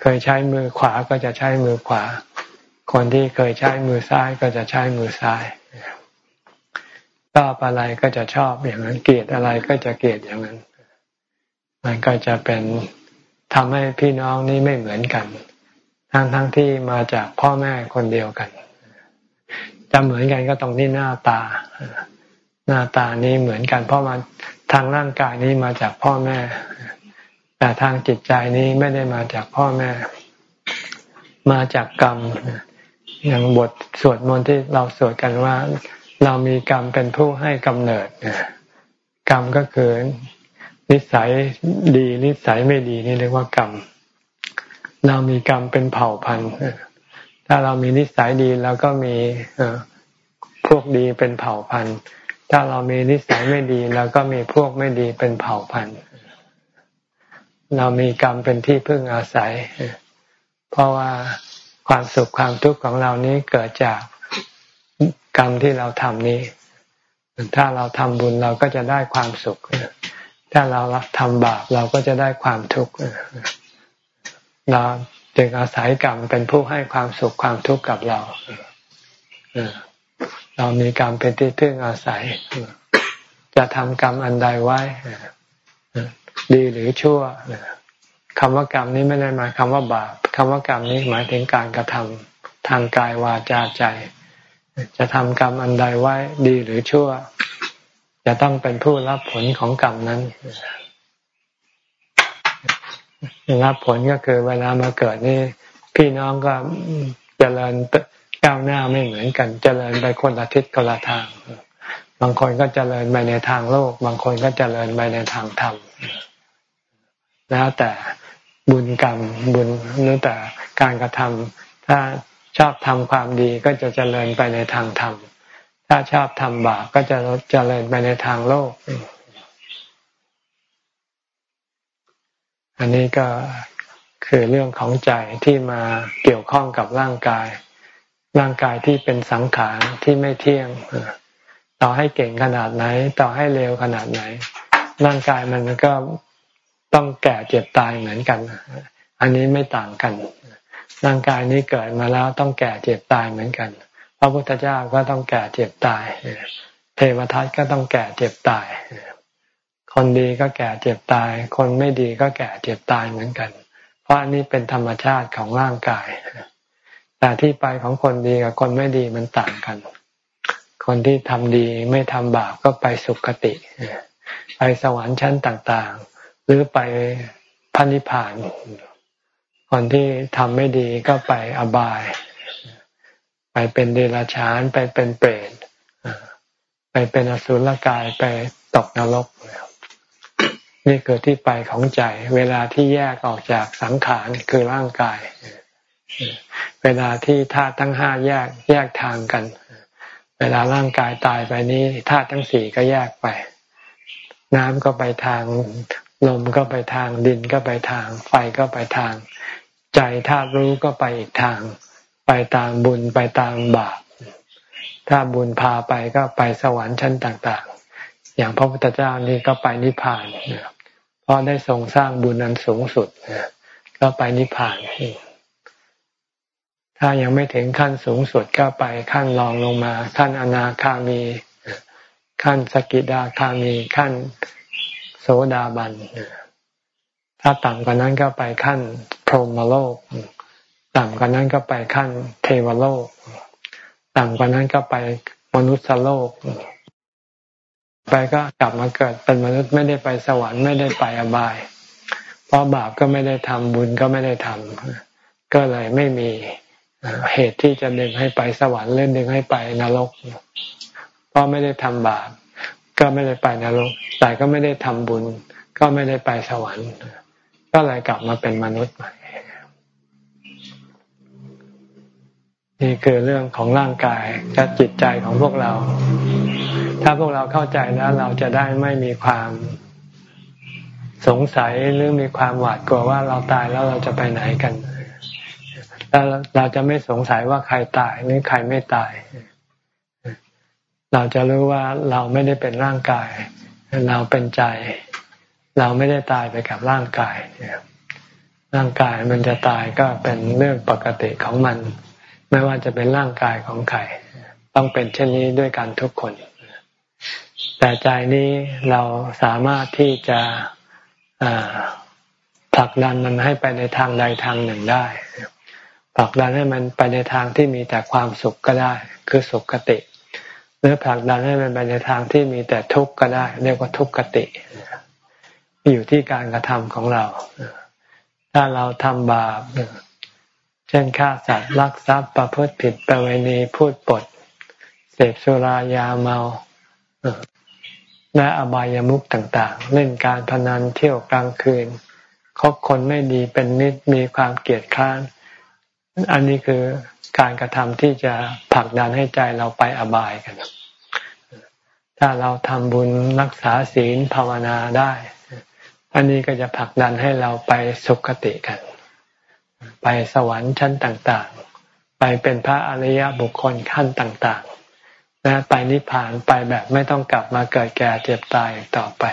เคยใช้มือขวาก็จะใช้มือขวา คนที่เคยใช้มือซ้ายก็จะใช้มือซ้ายชอบอะไรก็จะชอบอย่างนั้น เกลียดอะไรก็จะเกลียดอย่างนั้น มันก็จะเป็นทำให้พี่น้องนี่ไม่เหมือนกัน ทั้งทั้งที่มาจากพ่อแม่คนเดียวกัน จะเหมือนกันก็ตรงที่หน้าตา หน้าตานี้เหมือนกันเพราะมันทางร่างกายนี้มาจากพ่อแม่ แต่ทางจิตใจนี้ไม่ได้มาจากพ่อแม่ มาจากกรรมอย่างบทสวดมนต์ที่เราสวดกันว่า เรามีกรรมเป็นผู้ให้กำเนิดกรรมก็คือนิสัยดีนิสัยไม่ดีนี่เรียกว่ากรรม เรามีกรรมเป็นเผ่าพันธุ์ถ้าเรามีนิสัยดีเราก็มีพวกดีเป็นเผ่าพันธุ์ ถ้าเรามีนิสัยไม่ดีเราก็มีพวกไม่ดีเป็นเผ่าพันธุ์ เรามีกรรมเป็นที่พึ่งอาศัย เพราะว่าความสุขความทุกข์ของเรานี้เกิดจากกรรมที่เราทำนี้ ถ้าเราทำบุญเราก็จะได้ความสุข ถ้าเราทำบาปเราก็จะได้ความทุกข์เราจึงอาศัยกรรมเป็นผู้ให้ความสุขความทุกข์กับเรา เรามีกรรมเป็นที่พึ่งอาศัย จะทำกรรมอันใดไว้ ดีหรือชั่วคำว่ากรรมนี้ไม่ได้หมายคำว่าบาปคำว่ากรรมนี้หมายถึงการกระทำทางกายวาจาใจ จะทำกรรมอันใดไว้ ดีหรือชั่ว จะต้องเป็นผู้รับผลของกรรมนั้นรับผลก็คือเวลามาเกิดนี่ พี่น้องก็เจริญ ก้าวหน้าไม่เหมือนกัน เจริญไปคนละทิศคนละทาง บางคนก็เจริญไปในทางโลก บางคนก็เจริญไปในทางธรรมแล้วแต่บุญกรรมบุญหรือแต่การกระทำถ้าชอบทำความดีก็จะเจริญไปในทางธรรม ถ้าชอบทำบาปก็จะเจริญไปในทางโลก อันนี้ก็คือเรื่องของใจที่มาเกี่ยวข้องกับร่างกาย ร่างกายที่เป็นสังขารที่ไม่เที่ยงต่อให้เก่งขนาดไหน ต่อให้เร็วขนาดไหน ร่างกายมันก็ต้องแก่เจ็บตายเหมือนกัน อันนี้ไม่ต่างกัน ร่างกายนี้เกิดมาแล้วต้องแก่เจ็บตายเหมือนกัน พระพุทธเจ้าก็ต้องแก่เจ็บตาย เทวทัตก็ต้องแก่เจ็บตาย คนดีก็แก่เจ็บตาย คนไม่ดีก็แก่เจ็บตายเหมือนกัน เพราะอันนี้เป็นธรรมชาติของร่างกาย แต่ที่ไปของคนดีกับคนไม่ดีมันต่างกัน คนที่ทำดีไม่ทำบาปก็ไปสุคติ ไปสวรรค์ชั้นต่างๆ หรือไปพันิพาน คนที่ทำไม่ดีก็ไปอบาย ไปเป็นเดรัจฉาน ไปเป็นเปรตไปเป็นอสุรกายไปตกนรกนี่คือที่ไปของใจ เวลาที่แยกออกจากสังขารคือร่างกายเเวลาที่ธาตุทั้งห้าแยกแยกทางกัน เวลาร่างกายตายไปนี้ธาตุทั้งสี่ก็แยกไป น้ำก็ไปทางลมก็ไปทางดินก็ไปทาง ไฟก็ไปทาง ใจธาตุรู้ก็ไปอีกทาง ไปตามบุญไปตามบาปถ้าบุญพาไปก็ไปสวรรค์ชั้นต่าง ๆ อย่างพระพุทธเจ้านี่ก็ไปนิพพานเพราะได้ทรงสร้างบุญอันสูงสุดก็ไปนิพพาน ถ้ายังไม่ถึงขั้นสูงสุดก็ไปขั้นรองลงมา ขั้นอนาคามี ขั้นสกิดาคามีขั้นโสดาบันถ้าต่ำกว่านั้นก็ไปขั้นพรหมโลก ต่ำกว่านั้นก็ไปขั้นเทวโลก ต่ำกว่านั้นก็ไปมนุษย์โลก ไปก็กลับมาเกิดเป็นมนุษย์ไม่ได้ไปสวรรค์ไม่ได้ไปอบาย เพราะบาปก็ไม่ได้ทำบุญก็ไม่ได้ทำก็เลยไม่มี เหตุที่จะดึงให้ไปสวรรค์เล่นดึงให้ไปนรกเพราะไม่ได้ทำบาปก็ไม่ได้ไปนรก แต่ก็ไม่ได้ทำบุญ ก็ไม่ได้ไปสวรรค์ ก็เลยกลับมาเป็นมนุษย์ใหม่นี่คือเรื่องของร่างกายและจิตใจของพวกเรา ถ้าพวกเราเข้าใจแล้วเราจะได้ไม่มีความสงสัยหรือมีความหวาดกลัวว่าเราตายแล้วเราจะไปไหนกัน แล้วเราจะไม่สงสัยว่าใครตายหรือใครไม่ตาย เราจะรู้ว่าเราไม่ได้เป็นร่างกาย เราเป็นใจ เราไม่ได้ตายไปกับร่างกายร่างกายมันจะตายก็เป็นเรื่องปกติของมัน ไม่ว่าจะเป็นร่างกายของใครต้องเป็นเช่นนี้ด้วยกันทุกคน แต่ใจนี้เราสามารถที่จะผลักดันมันให้ไปในทางใดทางหนึ่งได้ ผลักดันให้มันไปในทางที่มีแต่ความสุขก็ได้ คือสุขคติ หรือผลักดันให้มันไปในทางที่มีแต่ทุกข์ก็ได้ เรียกว่าทุกขติ อยู่ที่การกระทำของเรา ถ้าเราทำบาปเช่นฆ่าสัตว์ลักทรัพย์ประพฤติผิดประเวณีพูดปด เสพสุรายาเมาและอบายามุขต่างๆ เล่นการพนันเที่ยวกลางคืนคบคนไม่ดีเป็นมิตรมีความเกลียดค้าน อันนี้คือการกระทำที่จะผลักดันให้ใจเราไปอบายกัน ถ้าเราทำบุญรักษาศีลภาวนาได้ อันนี้ก็จะผลักดันให้เราไปสุคติกัน ไปสวรรค์ชั้นต่างๆ ไปเป็นพระอริยบุคคลขั้นต่างๆ และไปนิพพานไปแบบไม่ต้องกลับมาเกิดแก่เจ็บตายต่อไป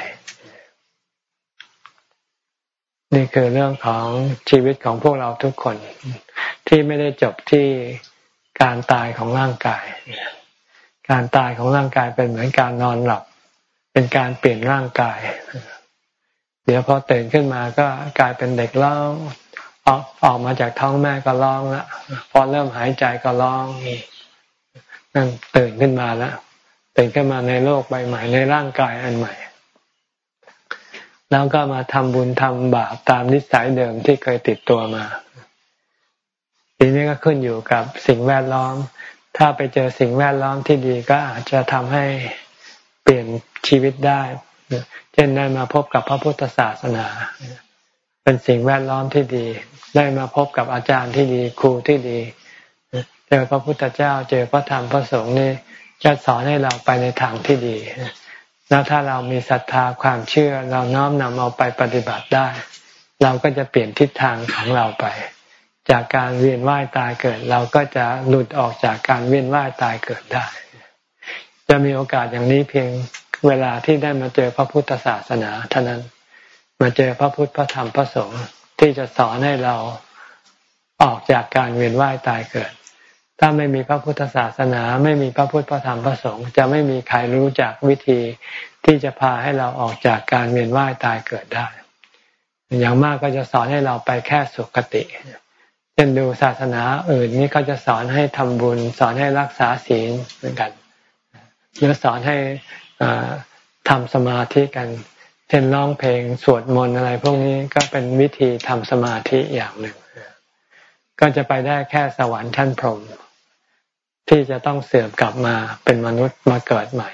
นี่คือเรื่องของชีวิตของพวกเราทุกคน ที่ไม่ได้จบที่การตายของร่างกาย การตายของร่างกายเป็นเหมือนการนอนหลับ เป็นการเปลี่ยนร่างกาย เดี๋ยวพอตื่นขึ้นมาก็กลายเป็นเด็กร้องออกออกมาจากท้องแม่ก็ร้องละพอเริ่มหายใจก็ร้องนั่นตื่นขึ้นมาแล้วตื่นขึ้นมาในโลกใบใหม่ในร่างกายอันใหม่ แล้วก็มาทำบุญทำบาปตามนิสัยเดิมที่เคยติดตัวมา ทีนี้ก็ขึ้นอยู่กับสิ่งแวดล้อม ถ้าไปเจอสิ่งแวดล้อมที่ดีก็อาจจะทำให้เปลี่ยนชีวิตได้ เช่นได้มาพบกับพระพุทธศาสนา เป็นสิ่งแวดล้อมที่ดี ได้มาพบกับอาจารย์ที่ดีครูที่ดี เจอพระพุทธเจ้า เจอพระธรรมพระสงฆ์นี่จะสอนให้เราไปในทางที่ดี แล้วถ้าเรามีศรัทธาความเชื่อ เราน้อมนำเอาไปปฏิบัติได้ เราก็จะเปลี่ยนทิศทางของเราไป จากการเวียนว่ายตายเกิด เราก็จะหลุดออกจากการเวียนว่ายตายเกิดได้ จะมีโอกาสอย่างนี้เพียงเวลาที่ได้มาเจอพระพุทธศาสนาเท่านั้นมาเจอพระพุทธพระธรรมพระสงฆ์ที่จะสอนให้เราออกจากการเวียนว่ายตายเกิด ถ้าไม่มีพระพุทธศาสนา ไม่มีพระพุทธพระธรรมพระสงฆ์จะไม่มีใครรู้จักวิธีที่จะพาให้เราออกจากการเวียนว่ายตายเกิดได้ อย่างมากก็จะสอนให้เราไปแค่สุคติเช่นดูศาสนาอื่นนี่เขาจะสอนให้ทำบุญ สอนให้รักษาศีลเหมือนกันหรือสอนให้ทำสมาธิกันเช่นร้องเพลงสวดมนต์อะไร พวกนี้ก็เป็นวิธีทำสมาธิอย่างหนึ่ง ก็จะไปได้แค่สวรรค์ชั้นพรหม ที่จะต้องเสื่อมกลับมาเป็นมนุษย์มาเกิดใหม่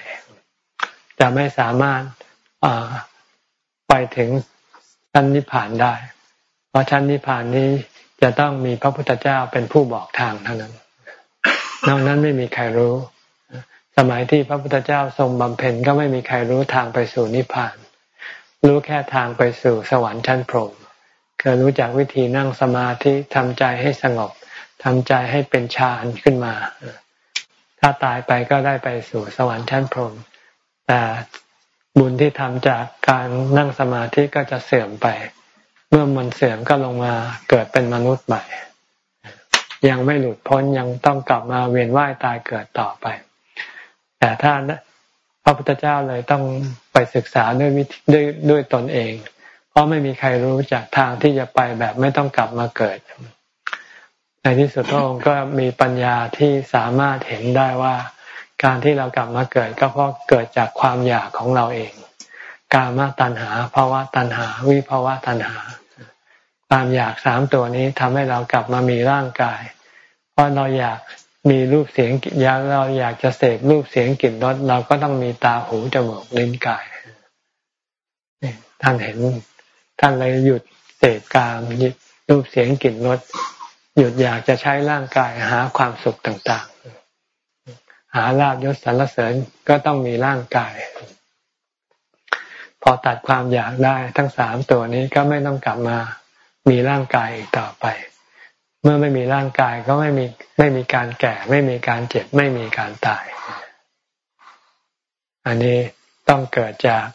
จะไม่สามารถไปถึงชั้นนิพพานได้ เพราะชั้นนิพพานนี้จะต้องมีพระพุทธเจ้าเป็นผู้บอกทางเท่านั้น นอกนั้นไม่มีใครรู้ สมัยที่พระพุทธเจ้าทรงบำเพ็ญก็ไม่มีใครรู้ทางไปสู่นิพพาน รู้แค่ทางไปสู่สวรรค์ชั้นพรหมคือรู้จักวิธีนั่งสมาธิทำใจให้สงบ ทำใจให้เป็นฌานขึ้นมา ถ้าตายไปก็ได้ไปสู่สวรรค์ชั้นพรหมแต่บุญที่ทำจากการนั่งสมาธิก็จะเสื่อมไป เมื่อมันเสื่อมก็ลงมาเกิดเป็นมนุษย์ใหม่ ยังไม่หลุดพ้นยังต้องกลับมาเวียนว่ายตายเกิดต่อไป แต่ถ้าพระพุทธเจ้าเลยต้องไปศึกษาด้วยด้วยด้วยตนเอง เพราะไม่มีใครรู้จากทางที่จะไปแบบไม่ต้องกลับมาเกิด ในที่สุดพระองค์ก็มีปัญญาที่สามารถเห็นได้ว่า การที่เรากลับมาเกิดก็เพราะเกิดจากความอยากของเราเอง กามตัณหาภาวะตัณหา วิภาวะตัณหา ความอยากสามตัวนี้ทำให้เรากลับมามีร่างกาย เพราะเราอยากมีรูปเสียงอยากเราอยากจะเสพรูปเสียงกลิ่นรสเราก็ต้องมีตาหูจมูกลิ้นกายท่านเห็นท่านเลยหยุดเสพกามหยุดรูปเสียงกลิ่นรส หยุดอยากจะใช้ร่างกายหาความสุขต่าง ๆ หาลาบยศสรรเสริญก็ต้องมีร่างกาย พอตัดความอยากได้ทั้งสามตัวนี้ก็ไม่ต้องกลับมามีร่างกายอีกต่อไป เมื่อไม่มีร่างกายก็ไม่มีไม่มีการแก่ ไม่มีการเจ็บ ไม่มีการตาย อันนี้ต้องเกิดจาก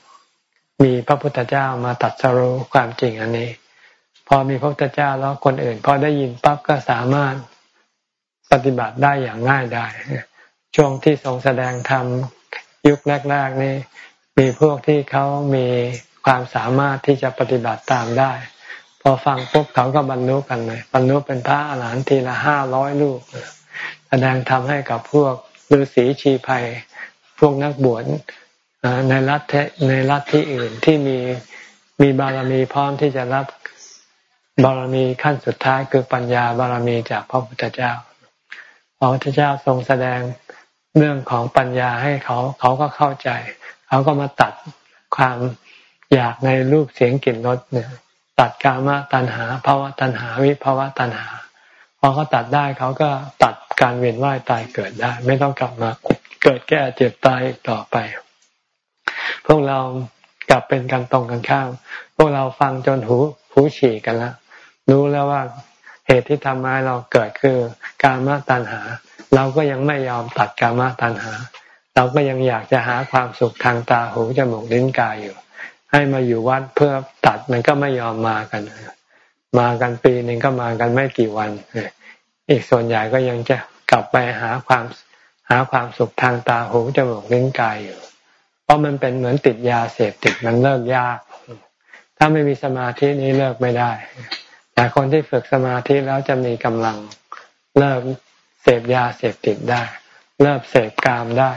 มีพระพุทธเจ้ามาตัดสรู้ความจริงอันนี้ พอมีพระพุทธเจ้าแล้วคนอื่นพอได้ยินปั๊บก็สามารถปฏิบัติได้อย่างง่ายได้ช่วงที่ทรงแสดงธรรมยุคแรกๆนี่มีพวกที่เขามีความสามารถที่จะปฏิบัติตามได้ พอฟังปุ๊บเขาก็บรรลุกันเลยบรรลุเป็นพระอรหันต์ทีละห้าร้อยลูกแสดงทำให้กับพวกฤาษีชีภัยพวกนักบวชในรัฐในรัฐที่อื่นที่มีมีบารมีพร้อมที่จะรับ บารมีขั้นสุดท้ายคือปัญญาบารมีจากพระพุทธเจ้า พระพุทธเจ้าทรงแสดงเรื่องของปัญญาให้เขา เขาก็เข้าใจ เขาก็มาตัดความอยากในรูปเสียงกลิ่นรสเนี่ยตัดกามตัณหาภาวะตัณหาวิภาวะตัณหาพอเขาตัดได้เขาก็ตัดการเวียนว่ายตายเกิดได้ ไม่ต้องกลับมาเกิดแก่เจ็บตายต่อไป พวกเรากลับเป็นกันตรงกันข้าม พวกเราฟังจนหูหูฉี่กันแล้ว รู้แล้วว่าเหตุที่ทำให้เราเกิดคือการมาตัณหา เราก็ยังไม่ยอมตัดการมาตัณหา เราก็ยังอยากจะหาความสุขทางตาหูจมูกลิ้นกายอยู่ ให้มาอยู่วัดเพื่อตัดมันก็ไม่ยอมมากัน มากันปีหนึ่งก็มากันไม่กี่วัน อีกส่วนใหญ่ก็ยังจะกลับไปหาความหาความสุขทางตาหูจมูกลิ้นกายอยู่ เพราะมันเป็นเหมือนติดยาเสพติดมันเลิกยาก ถ้าไม่มีสมาธินี้เลิกไม่ได้ แต่คนที่ฝึกสมาธิแล้วจะมีกำลังเลิกเสพยาเสพติดได้ เลิกเสพกามได้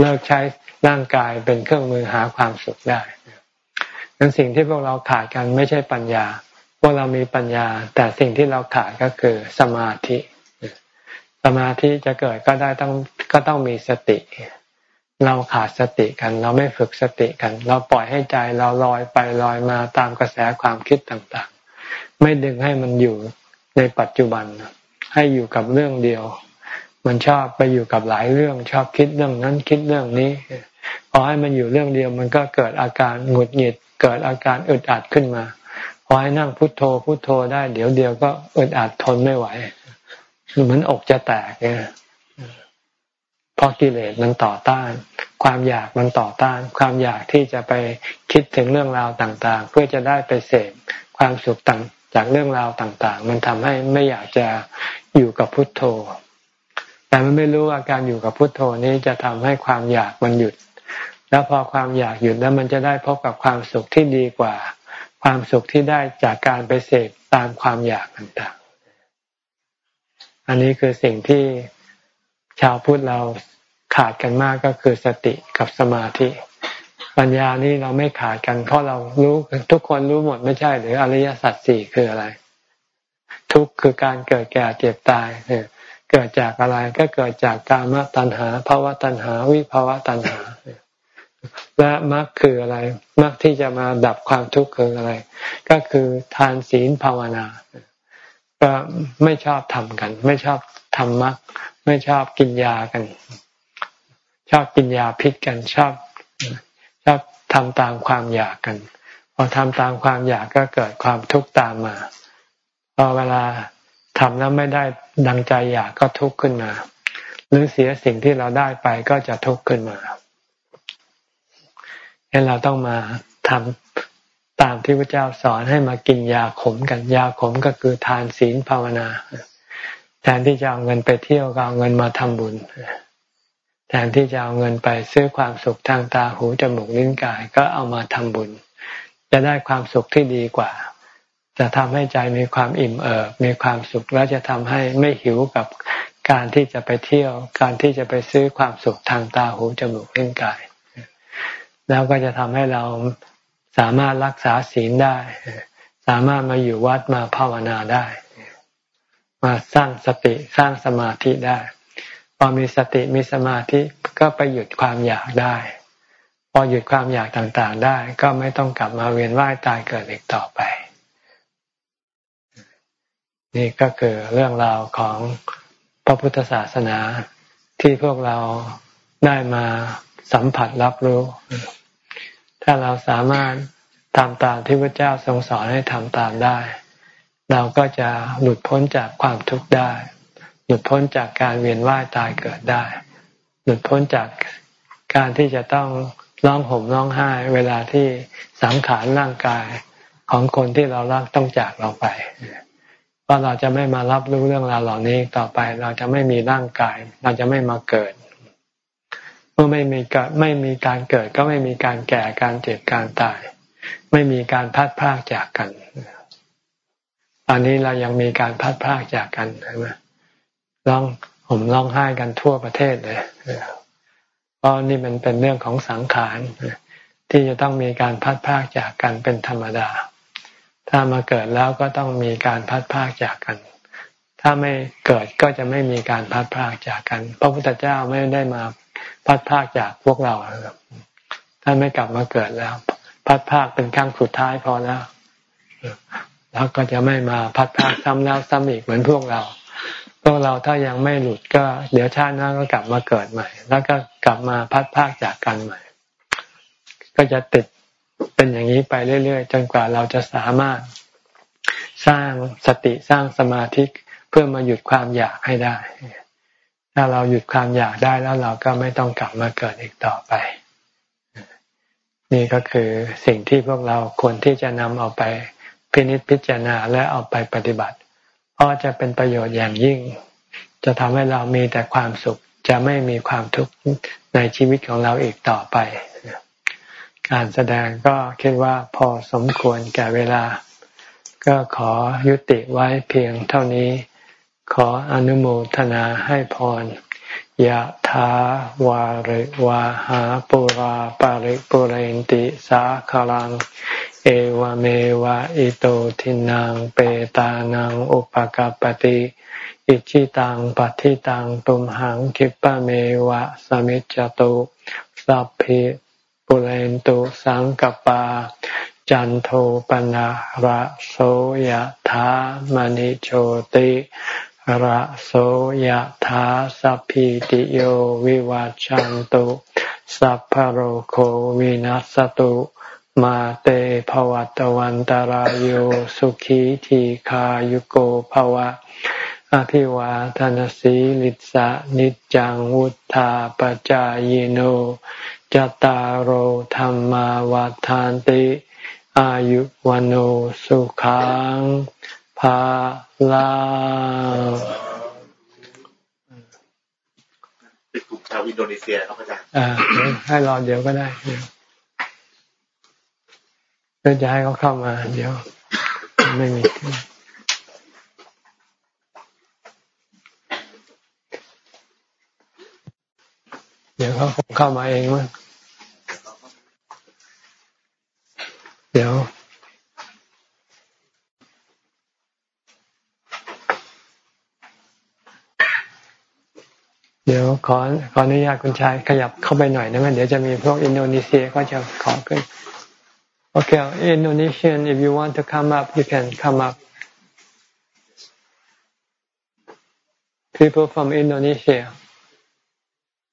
เลิกใช้ร่างกายเป็นเครื่องมือหาความสุขได้นั้นสิ่งที่พวกเราขาดกันไม่ใช่ปัญญา พวกเรามีปัญญา แต่สิ่งที่เราขาดก็คือสมาธิ สมาธิจะเกิดก็ได้ต้องก็ต้องมีสติ เราขาดสติกัน เราไม่ฝึกสติกัน เราปล่อยให้ใจเราลอยไปลอยมาตามกระแสความคิดต่าง ไม่ดึงให้มันอยู่ในปัจจุบัน ให้อยู่กับเรื่องเดียว มันชอบไปอยู่กับหลายเรื่อง ชอบคิดเรื่องนั้นคิดเรื่องนี้พอให้มันอยู่เรื่องเดียว มันก็เกิดอาการหงุดหงิด เกิดอาการอึดอัดขึ้นมาพอให้นั่งพุโทโธพุโทโธได้ เดี๋ยวเดียวก็อึดอัดทนไม่ไหวเหมือนอกจะแตกเนี่ยเพราะกิเลสมันต่อต้าน ความอยากมันต่อต้าน ความอยากที่จะไปคิดถึงเรื่องราวต่าง ๆ เพื่อจะได้ไปเสพความสุขต่าง จากเรื่องราวต่างๆ มันทำให้ไม่อยากจะอยู่กับพุทโธ แต่มันไม่รู้ว่าการอยู่กับพุทโธนี้จะทำให้ความอยากมันหยุด แล้วพอความอยากหยุดแล้วมันจะได้พบกับความสุขที่ดีกว่า ความสุขที่ได้จากการไปเสพตามความอยากต่างๆ อันนี้คือสิ่งที่ชาวพุทธเราขาดกันมากก็คือสติกับสมาธิ ปัญญานี่เราไม่ขาดกัน เพราะเรารู้ทุกคนรู้หมดไม่ใช่หรืออริยสัจสี่คืออะไร ทุกคือการเกิดแก่เจ็บตายเกิดจากอะไรก็เกิดจากกามตัณหาภาวะตัณหา วิภาวะตัณหา และมรรคคืออะไรมรรคที่จะมาดับความทุกข์คืออะไร ก็คือทานศีลภาวนา ก็ไม่ชอบทำกัน ไม่ชอบทำมรรคไม่ชอบกินยากัน ชอบกินยาพิษกันชอบ ชอบทำตามความอยากกัน พอทำตามความอยากก็เกิดความทุกข์ตามมา พอเวลาทำแล้วไม่ได้ดังใจอยากก็ทุกข์ขึ้นมา หรือเสียสิ่งที่เราได้ไปก็จะทุกข์ขึ้นมาเั้นเราต้องมาทำตามที่พระเจ้าสอนให้มากินยาขมกันยาขมก็คือทานศีลภาวนา แทนที่จะเอาเงินไปเที่ยวก็เอาเงินมาทำบุญ แทนที่จะเอาเงินไปซื้อความสุขทางตาหูจมูกลิ้นกายก็เอามาทำบุญ จะได้ความสุขที่ดีกว่า จะทำให้ใจมีความอิ่มเอิบมีความสุขแล้วจะทำให้ไม่หิวกับการที่จะไปเที่ยว การที่จะไปซื้อความสุขทางตาหูจมูกลิ้นกาย แล้วก็จะทำให้เราสามารถรักษาศีลได้ สามารถมาอยู่วัดมาภาวนาได้ มาสร้างสติสร้างสมาธิได้ พอมีสติมีสมาธิก็ไปหยุดความอยากได้ พอหยุดความอยากต่างๆได้ ก็ไม่ต้องกลับมาเวียนว่ายตายเกิดอีกต่อไป นี่ก็คือเรื่องราวของพระพุทธศาสนาที่พวกเราได้มาสัมผัสรับรู้ ถ้าเราสามารถทำตามที่พระเจ้าทรงสอนให้ทำตามได้ เราก็จะหลุดพ้นจากความทุกข์ได้ หลุดพ้นจากการเวียนว่ายตายเกิดได้ หลุดพ้นจากการที่จะต้องร้องห่มร้องไห้ เวลาที่สังขารร่างกายของคนที่เรารักต้องจากเราไปเพราะเราจะไม่มารับรู้เรื่องราวเหล่านี้ต่อไป เราจะไม่มีร่างกาย เราจะไม่มาเกิด เมื่อไม่มีการไม่มีการเกิด ก็ไม่มีการแก่การเจ็บการตาย ไม่มีการพัดพากจากกันตอนนี้เรายังมีการพัดพากจากกันใช่ไหม ร้องผมร้องไห้กันทั่วประเทศเลยเพราะนี่มันเป็นเรื่องของสังขารที่จะต้องมีการพัดพากจากกันเป็นธรรมดา ถ้ามาเกิดแล้วก็ต้องมีการพัดพากจากกัน ถ้าไม่เกิดก็จะไม่มีการพัดพากจากกัน พระพุทธเจ้าไม่ได้มาพัดพากจากพวกเราท่านไม่กลับมาเกิดแล้ว พัดพากเป็นครั้งสุดท้ายพอแล้วแล้วก็จะไม่มาพัดพากซ้ำแล้วซ้ำอีกเหมือนพวกเรา พวกเราถ้ายังไม่หลุดก็ เดี๋ยวชาติหน้าก็กลับมาเกิดใหม่ แล้วก็กลับมาพัดพากจากกันใหม่ ก็จะติดเป็นอย่างนี้ไปเรื่อยๆจนกว่าเราจะสามารถสร้างสติสร้างสมาธิเพื่อมาหยุดความอยากให้ได้ ถ้าเราหยุดความอยากได้แล้วเราก็ไม่ต้องกลับมาเกิดอีกต่อไป นี่ก็คือสิ่งที่พวกเราควรที่จะนำเอาไปพินิจพิจารณาและเอาไปปฏิบัติ เพราะจะเป็นประโยชน์อย่างยิ่ง จะทำให้เรามีแต่ความสุขจะไม่มีความทุกข์ในชีวิตของเราอีกต่อไป การแสดงก็คิดว่าพอสมควรแก่เวลา ก็ขอยุติไว้เพียงเท่านี้ ขออนุโมทนาให้พรยะถาวาริวาหาปุราปาริปุเรนติสาคลัง เอวเมวะอิโตทินังเปตานังอุปกปติอิชิตังปฏิตังตุมหังคิปะเมวะสมิจจตุสัพพิปุเรนตุสังกปา จันโทปนะระโสยถามณิโชติระโสยถาสัพพิติโยวิวัจจันตุสัพพโรโควินัสตุ มาเตภวัตวันตารโยสุขีทีขายุโกภวะ อภิวาทานสีลิสะนิจังวุธาปจายโนจตารโหธรรมาวาทานติ อายุวันโอสุขังภาลาติดกลุ่มชาวอินโดนีเซียครับอาจารย์อ่าให้รอเดี๋ยวก็ได้ เดี๋ยวจะให้เขาเข้ามา เดี๋ยว ไม่มี เดี๋ยวเขาคงเข้ามาเองมั้งเดี๋ยวเดี๋ยวขอขออนุญาตคุณชายขยับเข้าไปหน่อยนะมันเดี๋ยวจะมีพวกอินโดนีเซียก็จะขอขึ้น Okay, Indonesian, if you want to come up, you can come up. People from Indonesia,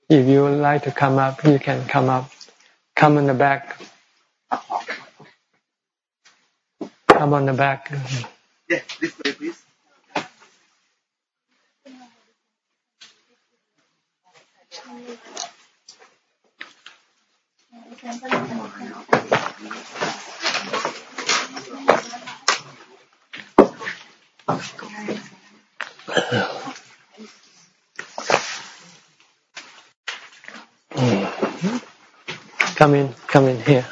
if you would like to come up, you can come up. Come in the back. Come on the back. Yeah, this way, please. Come in come in here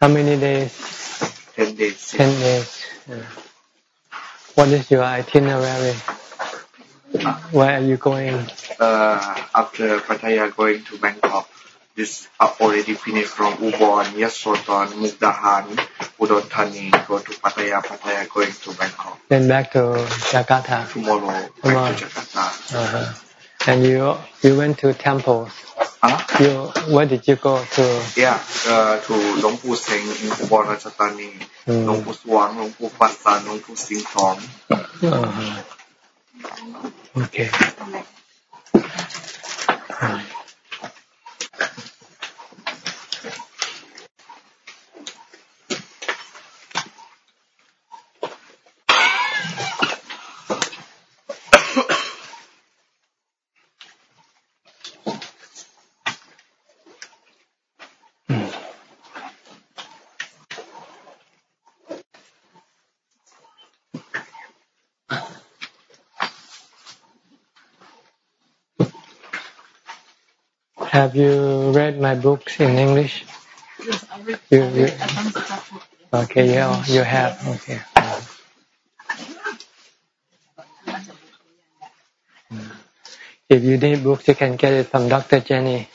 How many days? 10 days Ten days. What is your itinerary? Where are you going? uh, after Pattaya going to Bangkok this are already finished from Ubon Yasothon Mukdahan Udon Thani go to Pattaya Pattaya going to Bangkok Then back to Jakarta. tomorrow Tomorrow. back to Jakarta Uh-huh. And you you went to temples. Huh? You where did you go to? yeah uh, to หลวงปู่เสง in Ubon Ratchathani อืมหลวงปู่สว Have you read my books in English? Yes, I read. You- you- Okay, yeah, you have. Okay. If you need books, you can get it from Dr. Jenny.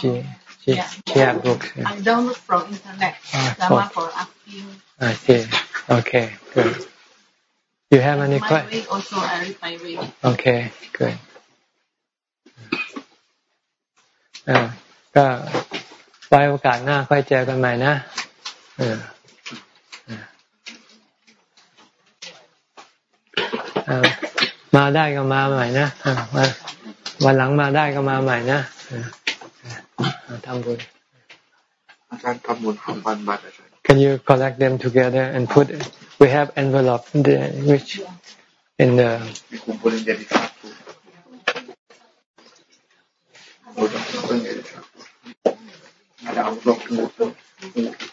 She, she, Yeah. she has books. yeah. I download from internet. Ah, Dharma for asking. I see. Okay, good. You have any questions? also I read my way. Okay, good. ก็ไว้โอกาสหน้าค่อยเจอกันใหม่นะเออเออมาได้ก็มาใหม่นะอ่ามาวันหลังมาได้ก็มาใหม่นะเออเออทำบุญอาจารย์ทำบุญห้าพันบาทอาจารย์ Can you collect them together and put? We have envelope there, which in the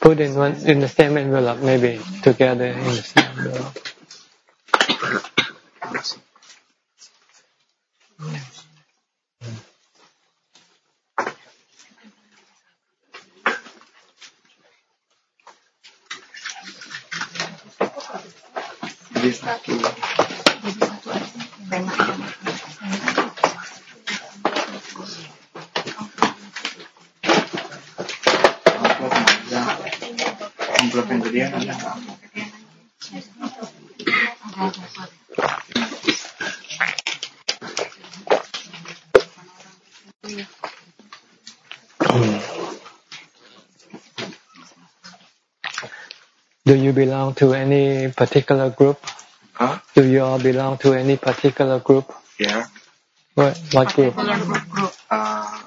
put in one in the same envelope, uh, maybe together in the same envelope. Belong to any particular group? Hah? Do you all belong to any particular group? ya What what group? Particular group group. Ah,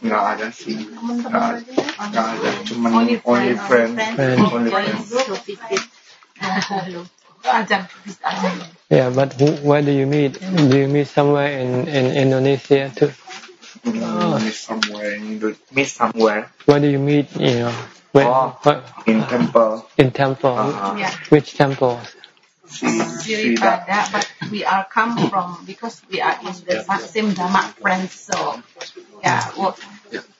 nggak ada sih nggak ada nggak ada cuman Only only friend. friend Friend. only Join friend group to visit. Ajang visit ajang. Yeah, but who, where do you meet? Do you meet somewhere in in Indonesia too? Mm, miss somewhere in Indo- miss somewhere Where do you meet? You know, where, Oh. what, in temple. In temple? uh, Yeah. Which temple? si si Siripada, but we are come from because we are in the same Dhamma friends. So yeah, well,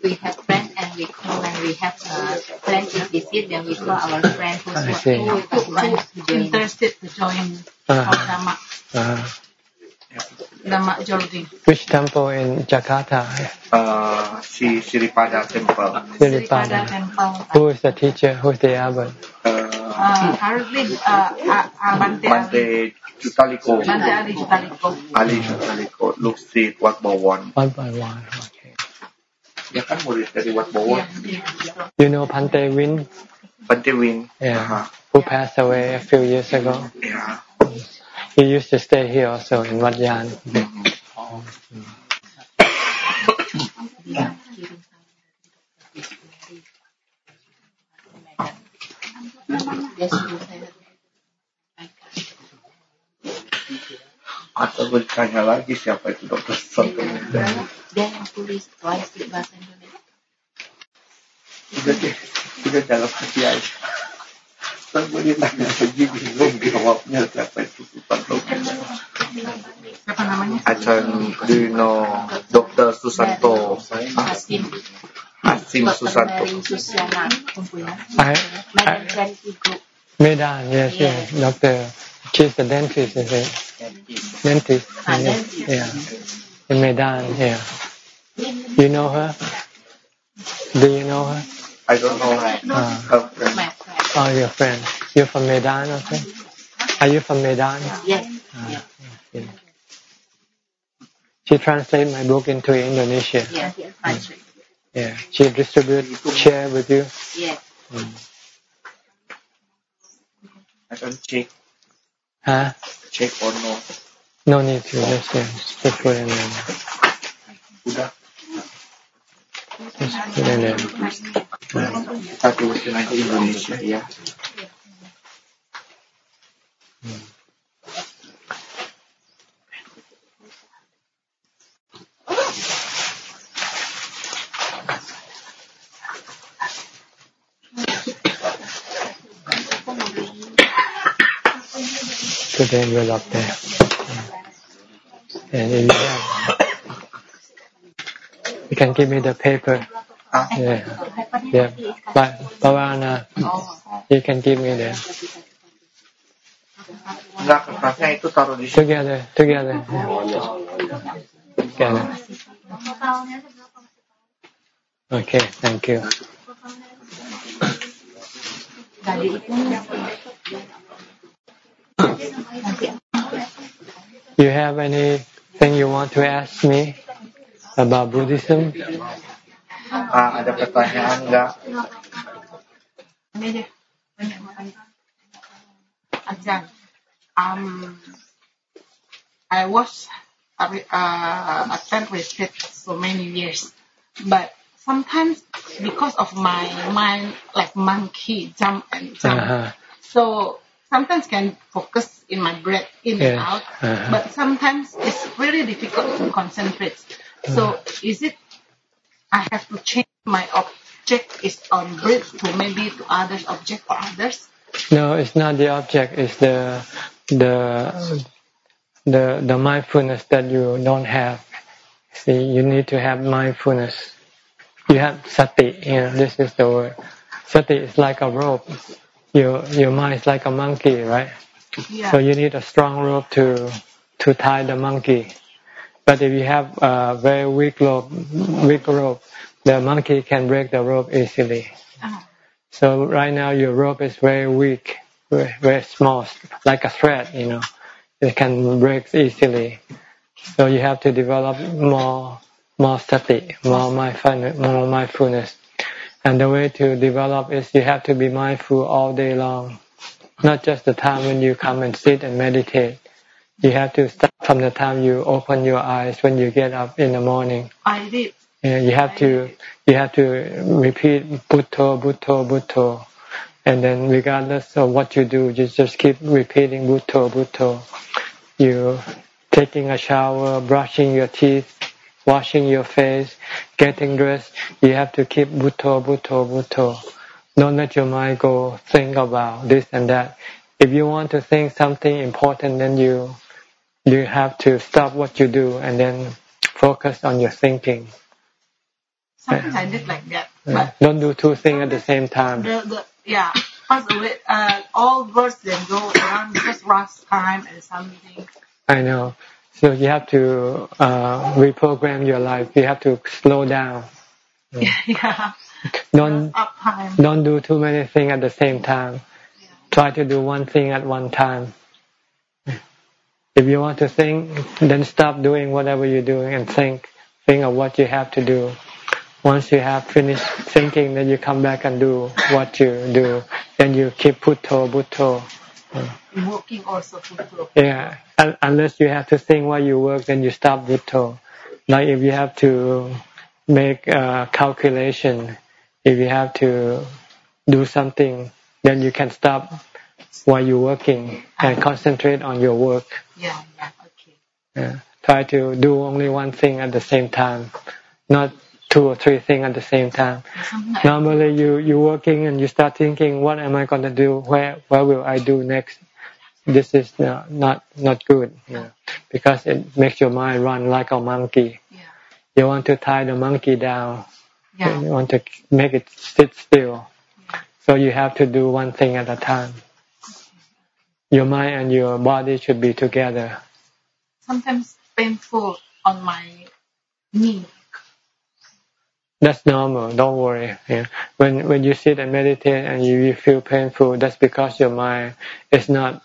we have friends and we call when we have a plan to visit, then we call our friend who I who, who, who interested to join. Uh, our Dhamma uh, Dhamma journey. which temple in Jakarta? uh, si Siripada temple Siripada Siripada. temple. Who is the teacher? Who is the abbot? uh, Uh, currently, uh, uh, uh, Bante Ali, Bante Jutaliko Bante Ali Jutaliko. Ali Jutaliko Luke Street Wat Bawon One by one. Okay. dia kan murid dari Wat Bawon Yeah. You know Pante Win? Bante Win Yeah. Aha. Who passed away a few years ago? ya He used to stay here also in Wat Yan. atau bertanya lagi siapa itu dokter Soto Dia yang tulis bahasa Indonesia. udah deh udah dalam hati aja Pemerintahnya segini belum jawabnya Dr. Susanto Asim Asim Susanto I, I, Medan, yes, yes, doctor. She's a dentist, is it? Dentist. dentist. Yeah. In Medan, yeah. You know her? Do you know her? I don't know her. Uh, Oh, your friend. You're from Medan, okay? Are you from Medan? Yes. Ah, yeah. She translated my book into Indonesia. Yes. Yes. Yeah. She distribute, share with you. Yes. Acan cek Huh? cek or no No need to, just, yeah, just put it in there. Udah Just put it in there. kita tulisin aja Indonesia ya Put the envelope there. And if you have can give me the paper. Ah, Yeah. Yeah. But Bhavana, Oh, you can give me the enggak kertasnya itu taruh di sini. together, together. Together. Okay, thank you. You have anything you want to ask me about Buddhism? Ah, ada pertanyaan enggak? ini deh banyak makan Ajahn um I was a re- uh, attend retreat so many years but sometimes because of my mind like monkey jump and jump Uh-huh. so sometimes can focus in my breath in Yes. and out Uh-huh. but sometimes it's really difficult to concentrate so is it I have to change my object is on breath to maybe to others object for others No, it's not the object. It's the the the the mindfulness that you don't have. See, you need to have mindfulness. You have sati. You know, this is the word. Sati is like a rope. Your your mind is like a monkey, right? yeah So you need a strong rope to to tie the monkey. But if you have a very weak rope, weak rope, the monkey can break the rope easily. Ah, So right now your rope is very weak, very, very small, like a thread, you know. It can break easily. So you have to develop more, more sati, more mindfulness, more mindfulness. And the way to develop is you have to be mindful all day long. Not just the time when you come and sit and meditate. You have to start from the time you open your eyes when you get up in the morning. I did Yeah, you have to you have to repeat Bhutto, Bhutto, Bhutto, and then regardless of what you do, you just keep repeating Bhutto, Bhutto. You taking a shower, brushing your teeth, washing your face, getting dressed. You have to keep Bhutto, Bhutto, Bhutto. Don't let your mind go think about this and that. If you want to think something important, then you you have to stop what you do and then focus on your thinking. sometimes I did like that Yeah. but Don't do two things at the same time. the, the yeah away uh, all birds then go around just last time and something I know. So you have to uh, reprogram your life. You have to slow down. yeah Don't don't do too many things at the same time. Try to do one thing at one time. If you want to think, then stop doing whatever you're doing and think. Think of what you have to do. Once you have finished thinking, then you come back and do what you do. Then you keep putto, putto. working also to Yeah, unless you have to think while you work, then you stop Bhutto. Like if you have to make a calculation, if you have to do something, then you can stop while you're working and concentrate on your work. yeah yeah okay Yeah. Try to do only one thing at the same time, not two or three things at the same time. sometimes Normally, you you working and you start thinking, what am I going to do? Where where will I do next? This is not not, not good, know, because it makes your mind run like a monkey. yeah You want to tie the monkey down. yeah You want to make it sit still. So you have to do one thing at a time. Your mind and your body should be together. sometimes painful on my knee That's normal. Don't worry. Yeah. When when you sit and meditate and you, you feel painful, that's because your mind is not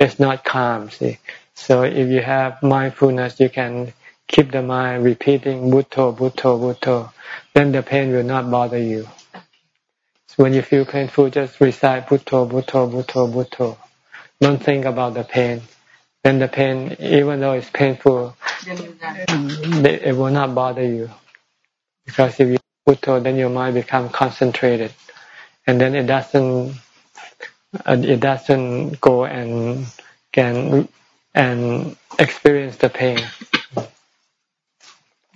is not calm. See, so if you have mindfulness, you can keep the mind repeating Bhutto, Bhutto, Bhutto. Then the pain will not bother you. So when you feel painful, just recite Bhutto, Bhutto, Bhutto, Bhutto. Don't think about the pain. Then the pain, even though it's painful, it will not bother you. Because if you putto then your mind becomes concentrated. And then it doesn't uh, it doesn't go and can and experience the pain.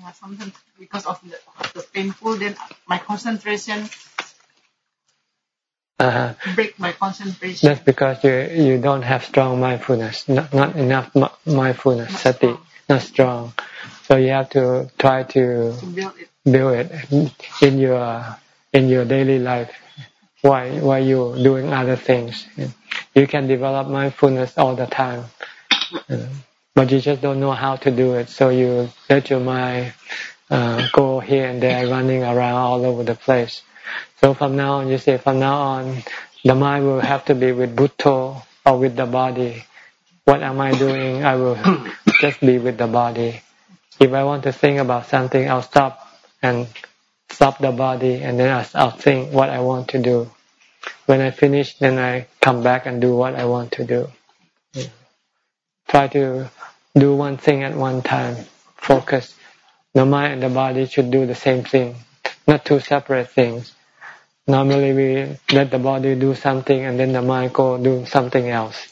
Yeah, sometimes because of the, of the painful then my concentration uh break my concentration. That's because you you don't have strong mindfulness. Not, not enough mi- mindfulness. Sati. not strong. So you have to try to to build it. build it in your in your daily life. While while you doing other things. You can develop mindfulness all the time, but you just don't know how to do it. So you let your mind uh, go here and there, running around all over the place. So from now on, you say from now on, the mind will have to be with Bhutto or with the body. What am I doing? I will just be with the body. If I want to think about something, I'll stop and stop the body, and then I'll think what I want to do. When I finish, then I come back and do what I want to do. Try to do one thing at one time. Focus. The mind and the body should do the same thing, not two separate things. Normally we let the body do something and then the mind go do something else.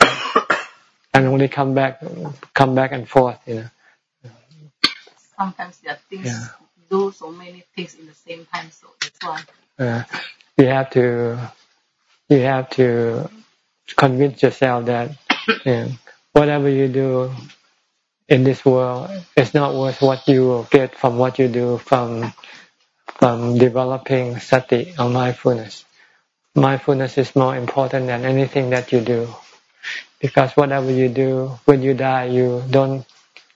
and only come back, come back and forth, you know. Sometimes there are things yeah. do so many things in the same time, so that's why. Uh, you have to, you have to convince yourself that you know, whatever you do in this world is not worth what you will get from what you do from from developing sati or mindfulness. Mindfulness is more important than anything that you do, because whatever you do, when you die, you don't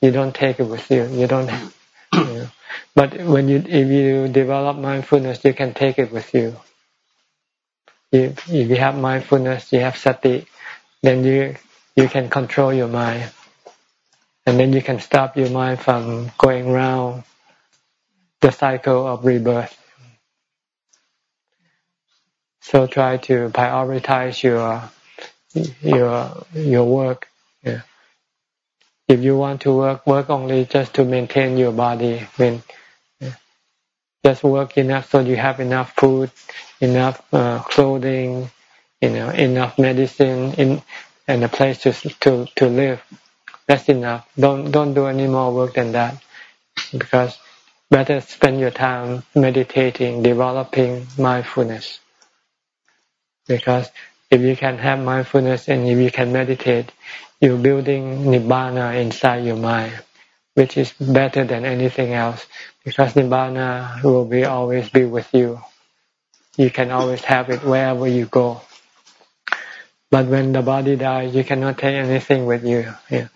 you don't take it with you. You don't. You know. But when you if you develop mindfulness, you can take it with you. If if you have mindfulness, you have sati, then you you can control your mind, and then you can stop your mind from going round the cycle of rebirth. So try to prioritize your your your work. Yeah. If you want to work, work only just to maintain your body. I mean, just work enough so you have enough food, enough uh, clothing, you know, enough medicine, in and a place to to to live. That's enough. Don't don't do any more work than that, because better spend your time meditating, developing mindfulness. Because if you can have mindfulness and if you can meditate, you're building nibbana inside your mind, which is better than anything else. Because nibbana will be always be with you. You can always have it wherever you go. But when the body dies, you cannot take anything with you. Yeah.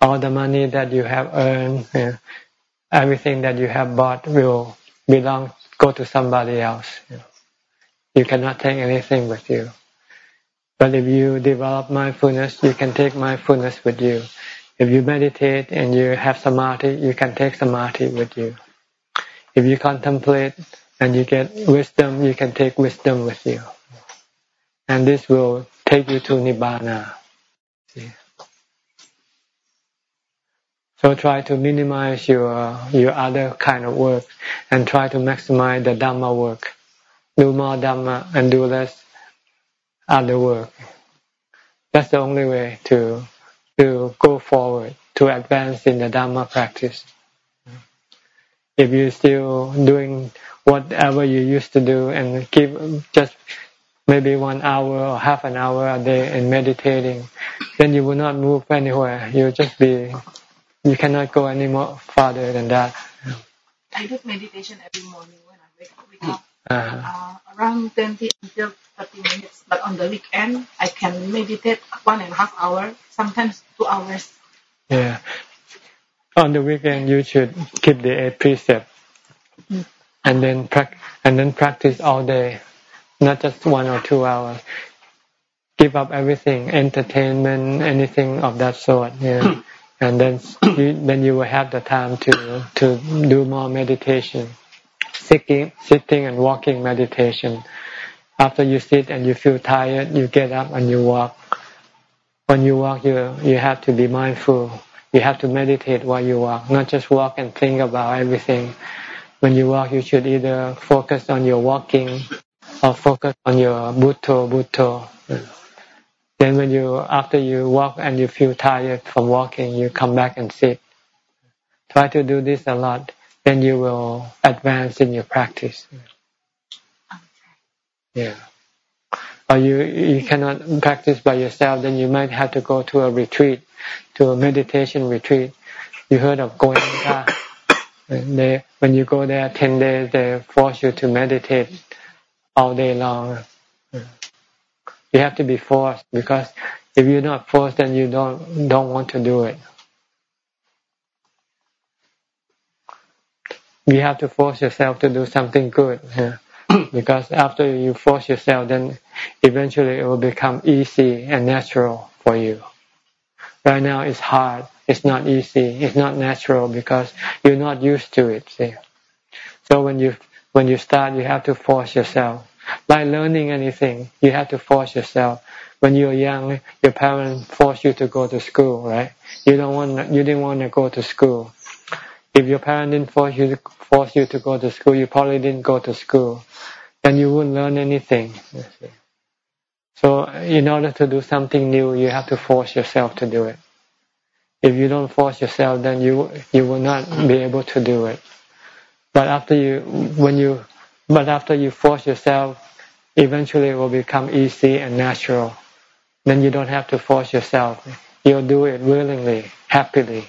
All the money that you have earned, yeah, everything that you have bought will belong go to somebody else. You cannot take anything with you. But if you develop mindfulness, you can take mindfulness with you. If you meditate and you have samadhi, you can take samadhi with you. If you contemplate and you get wisdom, you can take wisdom with you. And this will take you to nibbana. So try to minimize your your other kind of work and try to maximize the Dhamma work. Do more Dhamma and do less other work. That's the only way to to go forward, to advance in the Dhamma practice. If you're still doing whatever you used to do and keep just maybe one hour or half an hour a day in meditating, then you will not move anywhere. You'll just be you cannot go any more farther than that. I do meditation every morning when I wake, wake up. Uh-huh. Uh, around 20 until 30 minutes. But on the weekend, I can meditate one and a half hour, sometimes two hours. Yeah. On the weekend, you should keep the eight precept, mm. and then and then practice all day, not just one or two hours. Give up everything, entertainment, anything of that sort. Yeah. and then you, then you will have the time to to do more meditation, sitting, sitting and walking meditation. After you sit and you feel tired, you get up and you walk. When you walk, you you have to be mindful. You have to meditate while you walk, not just walk and think about everything. When you walk, you should either focus on your walking or focus on your butto butto. Then when you, after you walk and you feel tired from walking, you come back and sit. Try to do this a lot, then you will advance in your practice. Yeah. Or you, you cannot practice by yourself, then you might have to go to a retreat, to a meditation retreat. You heard of Goenka? They, when you go there 10 days, they force you to meditate all day long. You have to be forced because if you're not forced, then you don't don't want to do it. You have to force yourself to do something good, because after you force yourself, then eventually it will become easy and natural for you. Right now, it's hard. It's not easy. It's not natural because you're not used to it. See? So when you when you start, you have to force yourself. Like learning anything, you have to force yourself. When you're young, your parents force you to go to school, right? You don't want, you didn't want to go to school. If your parents didn't force you to, force you to go to school, you probably didn't go to school. Then you wouldn't learn anything. So in order to do something new, you have to force yourself to do it. If you don't force yourself, then you you will not be able to do it. But after you, when you, but after you force yourself, eventually it will become easy and natural. Then you don't have to force yourself. You'll do it willingly, happily,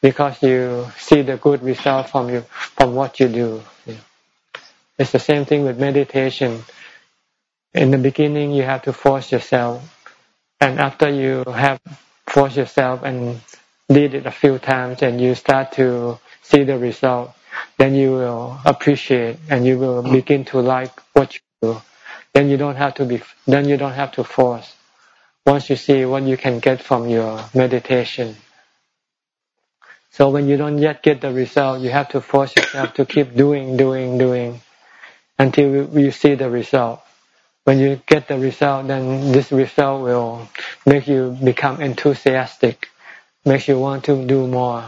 because you see the good result from you from what you do. It's the same thing with meditation. In the beginning, you have to force yourself, and after you have forced yourself and did it a few times and you start to see the result, then you will appreciate and you will begin to like what you do. Then you don't have to be, then you don't have to force. Once you see what you can get from your meditation. So when you don't yet get the result, you have to force yourself to keep doing, doing, doing until you see the result. When you get the result, then this result will make you become enthusiastic makes you want to do more.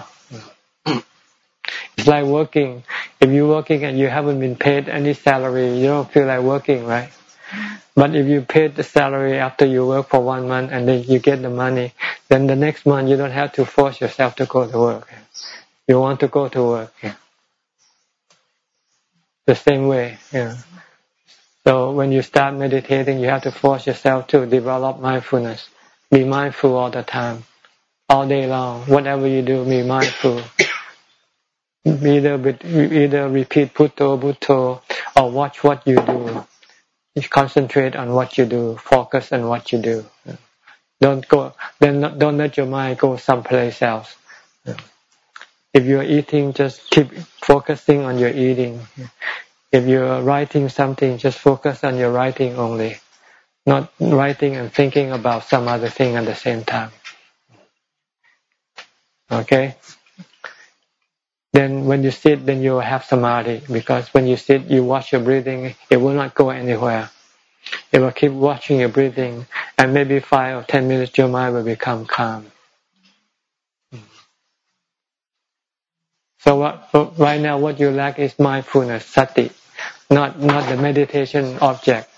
It's like working. If you're working and you haven't been paid any salary, you don't feel like working, right? But if you paid the salary after you work for one month and then you get the money, then the next month you don't have to force yourself to go to work. You want to go to work. The same way. Yeah. So when you start meditating, you have to force yourself to develop mindfulness. Be mindful all the time all day long. Whatever you do, be mindful. Either either repeat Bhutto, Bhutto, or watch what you do. Concentrate on what you do. Focus on what you do. Don't go. Then don't let your mind go someplace else. If you're eating, just keep focusing on your eating. If you're writing something, just focus on your writing only, not writing and thinking about some other thing at the same time. Okay? Then when you sit, then you have samadhi because when you sit, you watch your breathing, it will not go anywhere. It will keep watching your breathing and maybe five or ten minutes your mind will become calm. So what, right now what you lack is mindfulness, sati, not not the meditation object.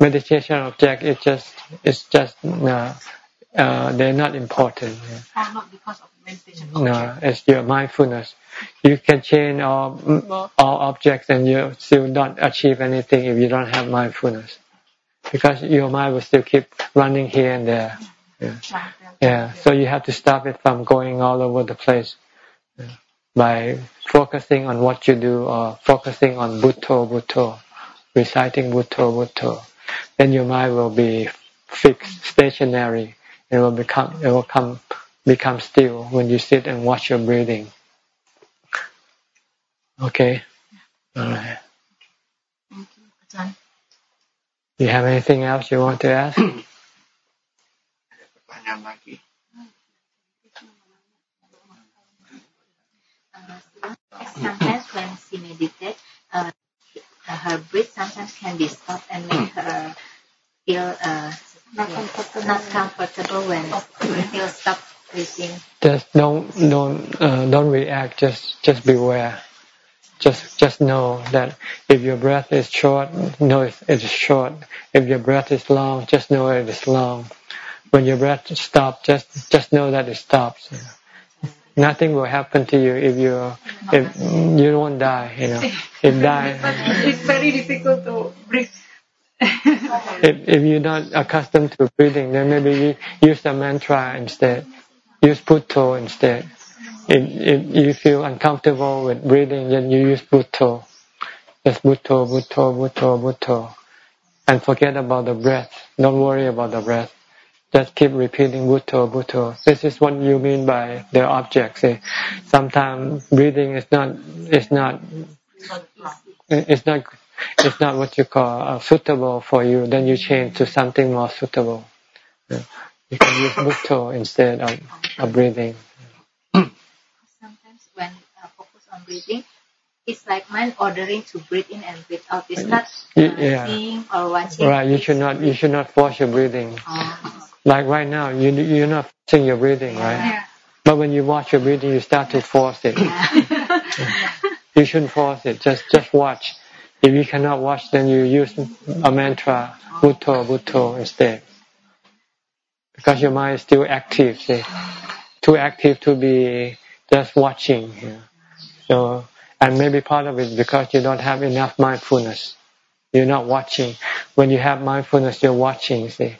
Meditation object is just it's just uh, uh, they're not important. Oh, not because of meditation. No, it's your mindfulness. You can change all all objects and you still not achieve anything if you don't have mindfulness, because your mind will still keep running here and there. Yeah. yeah. So you have to stop it from going all over the place yeah. by focusing on what you do or focusing on Bhutto Bhutto, reciting Bhutto Bhutto. Then your mind will be fixed, stationary. It will become. It will come become still when you sit and watch your breathing. Okay? All right. Thank you, You have anything else you want to ask? sometimes when she meditates, uh, her breath sometimes can be stopped and make her feel uh, not comfortable, not comfortable when she stop breathing. just don't don't uh, don't react. Just just beware. Just just know that if your breath is short, know it is short. If your breath is long, just know it is long. When your breath stops, just just know that it stops. You know. Nothing will happen to you if you if you won't die. You know, if die. it's very difficult to breathe. if if you're not accustomed to breathing, then maybe you use a mantra instead use Bhutto instead. if, if you feel uncomfortable with breathing, then you use Bhutto. Just Bhutto, Bhutto, Bhutto, Bhutto. And forget about the breath. Don't worry about the breath. Just keep repeating Bhutto, Bhutto. This is what you mean by the object. Sometimes breathing is not, is not, it's not, it's not what you call uh, suitable for you. Then you change to something more suitable. You can use Bhutto instead of, of breathing. Sometimes when uh, focus on breathing, it's like mind ordering to breathe in and breathe out. It's not uh, yeah. seeing or watching. Right. You should not. You should not force your breathing. Oh. Like right now, you you're not forcing your breathing, right? Yeah. But when you watch your breathing, you start to force it. you shouldn't force it. Just just watch. If you cannot watch, then you use a mantra, Bhutto, Bhutto instead. Because your mind is still active, see? Too active to be just watching. So, and maybe part of it because you don't have enough mindfulness. You're not watching. When you have mindfulness, you're watching, see?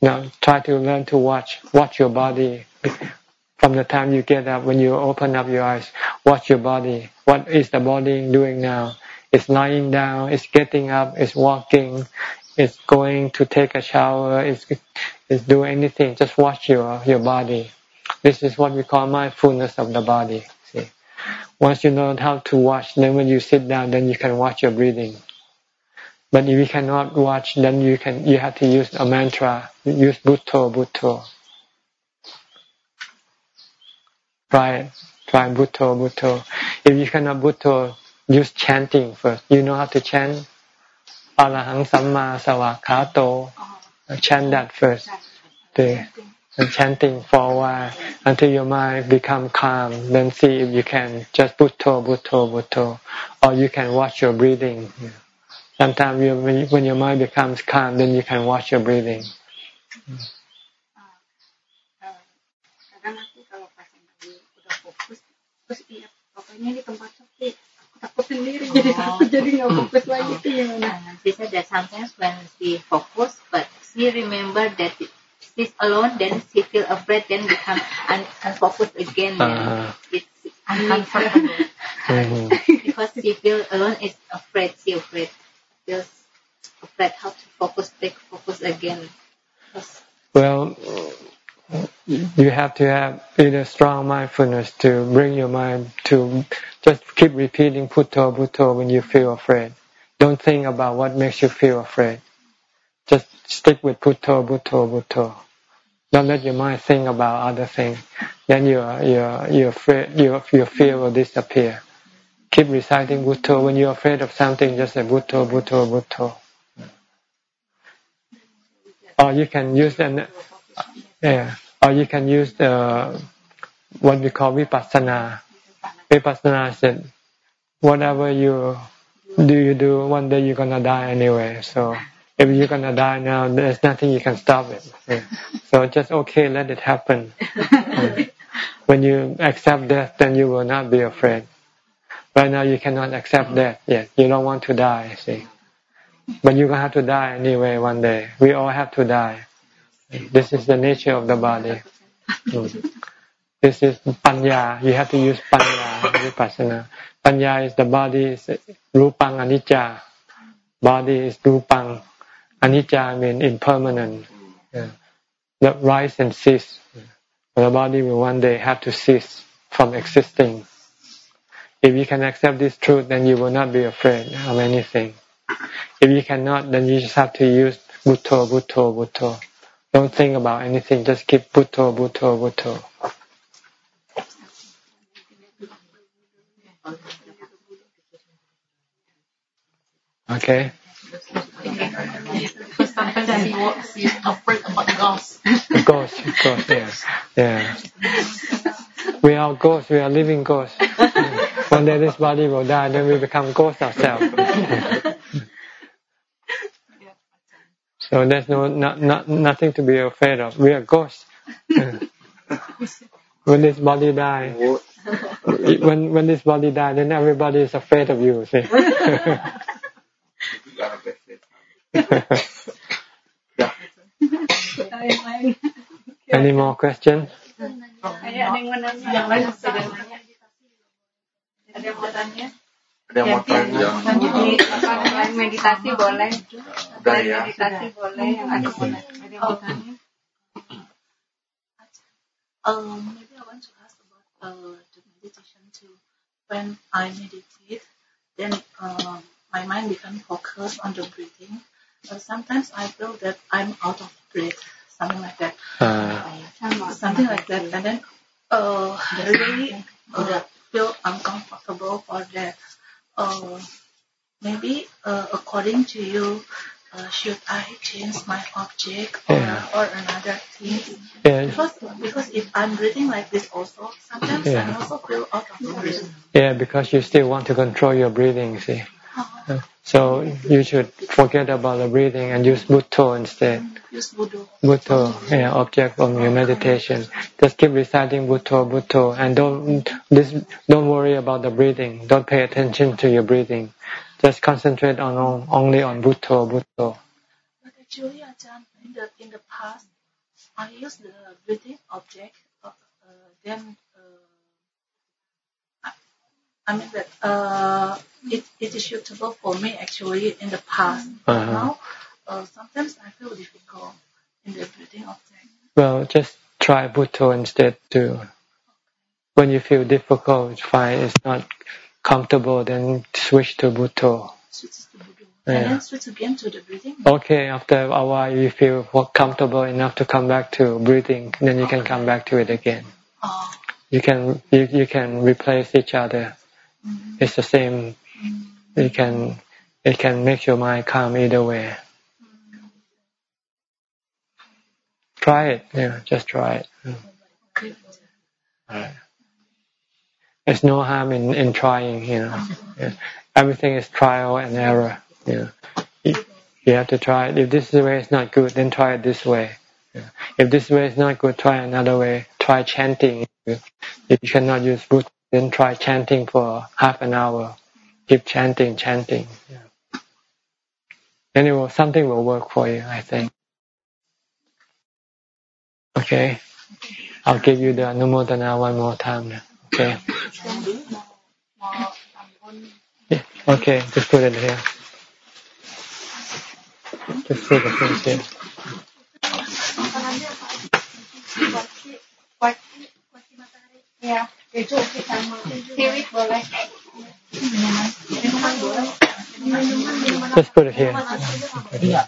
Now try to learn to watch. Watch your body. From the time you get up, when you open up your eyes, watch your body. What is the body doing now? It's lying down, it's getting up, it's walking, it's going to take a shower, it's, it's doing anything. Just watch your, your body. This is what we call mindfulness of the body. See? Once you know how to watch, then when you sit down, then you can watch your breathing. But if you cannot watch, then you can you have to use a mantra. Use Bhutto, Bhutto. Try it. try Bhutto, Bhutto. If you cannot Bhutto, use chanting first. You know how to chant? Arahang Samma Savakato. Chant that first. The, and chanting for a while until your mind become calm. Then see if you can just Bhutto, Bhutto, Bhutto. Or you can watch your breathing. Sometimes you, when, when your mind becomes calm, then you can watch your breathing. kadang aku kalau pas yang lagi udah fokus terus iya pokoknya di tempat aku sendiri jadi takut jadi nggak fokus lagi gimana Uh, she said that sometimes when she focus, but she remember that she's alone, then she feel afraid, then become un- unfocused again. Uh-huh. it's uncomfortable because she feel alone. Is afraid. She afraid. Feels afraid how to focus, back focus again. Because Well, you have to have either strong mindfulness to bring your mind to just keep repeating Bhutto, Bhutto when you feel afraid. Don't think about what makes you feel afraid. Just stick with Bhutto, Bhutto, Bhutto. Don't let your mind think about other things. Then your your your afraid your your fear will disappear. Keep reciting Bhutto. When you're afraid of something, just say Bhutto, Bhutto, Bhutto. Or you can use an yeah. Or you can use the what we call vipassana. Vipassana is that whatever you do, you do one day you're gonna die anyway. So if you're gonna die now, there's nothing you can stop it. Yeah. So just okay, let it happen. Yeah. When you accept death, then you will not be afraid. Right now, you cannot accept death yet. You don't want to die. See, but you're gonna have to die anyway one day. We all have to die. This is the nature of the body. This is panya. You have to use panya, vipassana. Panya is the body is rupang anicca. Body is rupang. Anicca means impermanent. Yeah. The rise and cease. The body will one day have to cease from existing. If you can accept this truth, then you will not be afraid of anything. If you cannot, then you just have to use Bhutto, Bhutto, Bhutto. Don't think about anything. Just keep Bhutto, Bhutto, Bhutto. Okay. Because sometimes she walks, she's afraid about ghosts. Ghost, ghost, yeah, yeah. We are ghosts. We are living ghosts. One day this body will die, then we become ghosts ourselves. So there's no, not, not, nothing to be afraid of. We are ghosts. when this body die, when when this body die, then everybody is afraid of you. See. yang Any more questions? kayak ada yang mana yang lain sedang nanya ada yang mau tanya Ada yang mau tanya? jadi apa selain meditasi boleh Udah ya. meditasi boleh yang ada mau yang mau tanya Um, maybe I want to ask about uh, the meditation too. When I meditate, then uh, my mind become focused on the breathing. But sometimes I feel that I'm out of breath, something like that. อ่า sama something like that. And then uh, really uh, feel uncomfortable for that. Uh, maybe uh, according to you, uh, should I change my object or, Yeah. or another thing? yeah Because because if I'm breathing like this also, sometimes I also feel out of breath. yeah because you still want to control your breathing see so you should forget about the breathing and use Butto instead Use voodoo. Butto, yeah, object of your meditation. Just keep reciting Butto, Butto, and don't this don't worry about the breathing. Don't pay attention to your breathing. Just concentrate on only on Butto, Butto. But actually, Ajahn, in the in the past, I used the breathing object. Uh, uh, then I mean that uh, it it is suitable for me actually in the past. Uh-huh. now, uh, sometimes I feel difficult in the breathing object. Well, just try Butto instead too. When you feel difficult, fine, it's not comfortable, then switch to Butto. Switch to. Yeah. And then switch again to the breathing. Okay, after a while you feel comfortable enough to come back to breathing, then you can come back to it again. Uh, You can you, you can replace each other. It's the same. It can it can make your mind calm either way. Try it. Yeah, just try it. Alright. There's no harm in, in trying, you know. Yeah. Everything is trial and error. You know. You, you have to try it. If this way is not good, then try it this way. Yeah. If this way is not good, try another way. Try chanting. If you cannot use Buddha, then try chanting for half an hour. Keep chanting, chanting. Yeah. Anyway, something will work for you, I think. Okay. I'll give you the Anumodana one more time. now. Okay. Yeah. Okay, just put it here. Just put the things here. ya itu spirit Just put it here. Yeah.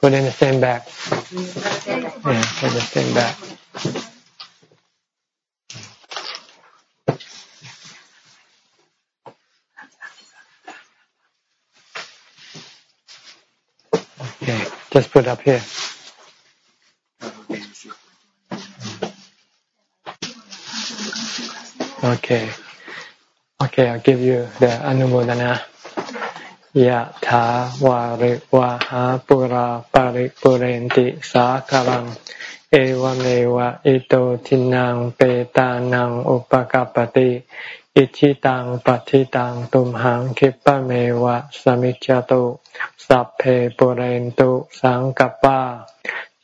Put in the same bag. Yeah, put the same bag. Okay, just put up here. Okay. Okay, I'll give you the Anumodana. ยะถาวาริวะหาปุราปาริปุเรนติสาคารัง เอวเมวะอิโตทินังเปตานังอุปกปปติอิชิตังปัฏิตังตุมหังคิปะเมวะสมิจจตุสัพเพปุเรนตุสังกปา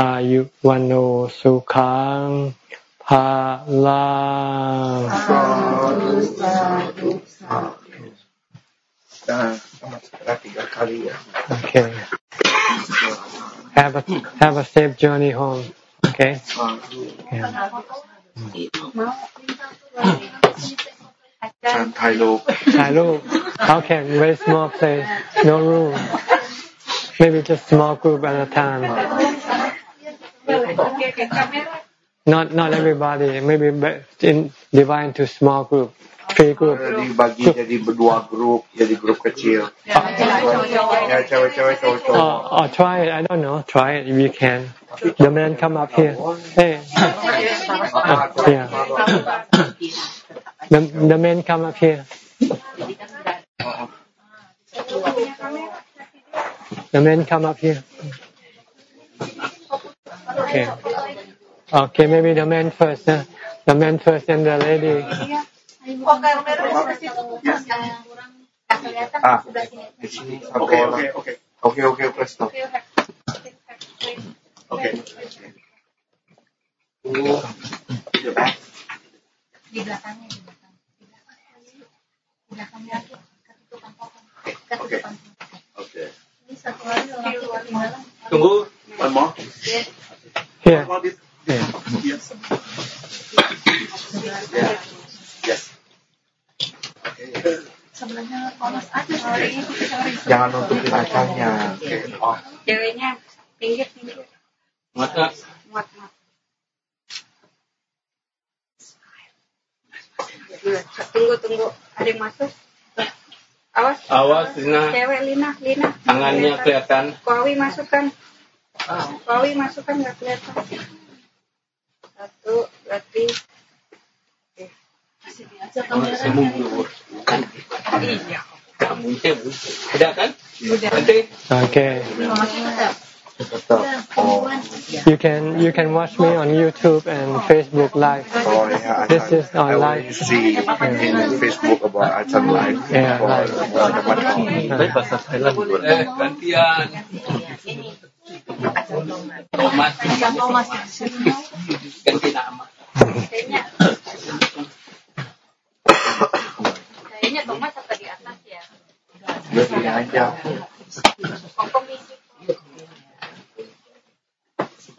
อายุวันโอสุขังภาลัง Dah sama sekarang tiga kali ya. Okay. Have a have a safe journey home. Okay. Yeah. อาจารย์ถ่ายรูป ถ่ายรูป How can very small place, no room. Maybe just small group at a time. Not not everybody. Maybe be- in divide to small group, three group. Dibagi jadi dua grup jadi grup kecil. Ya cewek-cewek cowok-cowok or, or try it. I don't know. Try it. If you can. The man come up here. Hey. Yeah. The the man come up here. The man come up here okay okay maybe the man first huh? the man first and the lady ah di sini satu Oke, orang oke, oke. oke oke press stop Oke. di belakangnya di belakang di belakang di belakangnya ketutupan pohon ketutupan pohon Oke. Tunggu, one more. Iya. Yeah. Yeah. Jangan untuk acaranya. Oh. Pinggir pinggir. Muat. Tunggu tunggu, ada yang masuk. Awas. Awas, Lina. Cewek Lina, Lina. Tangannya kelihatan. Kawi masukkan. Ah. Kawi masukkan nggak kelihatan. Satu, berarti. Oke. Masih biasa kamu. Iya, kamu bukan. Iya. Kamunya kan? Udah. Oke. Oke. Okay. You can you can watch me on YouTube and Facebook Live. Oh yeah, I this can, is on I live. See yeah. in Facebook about Achan Live. Yeah, live.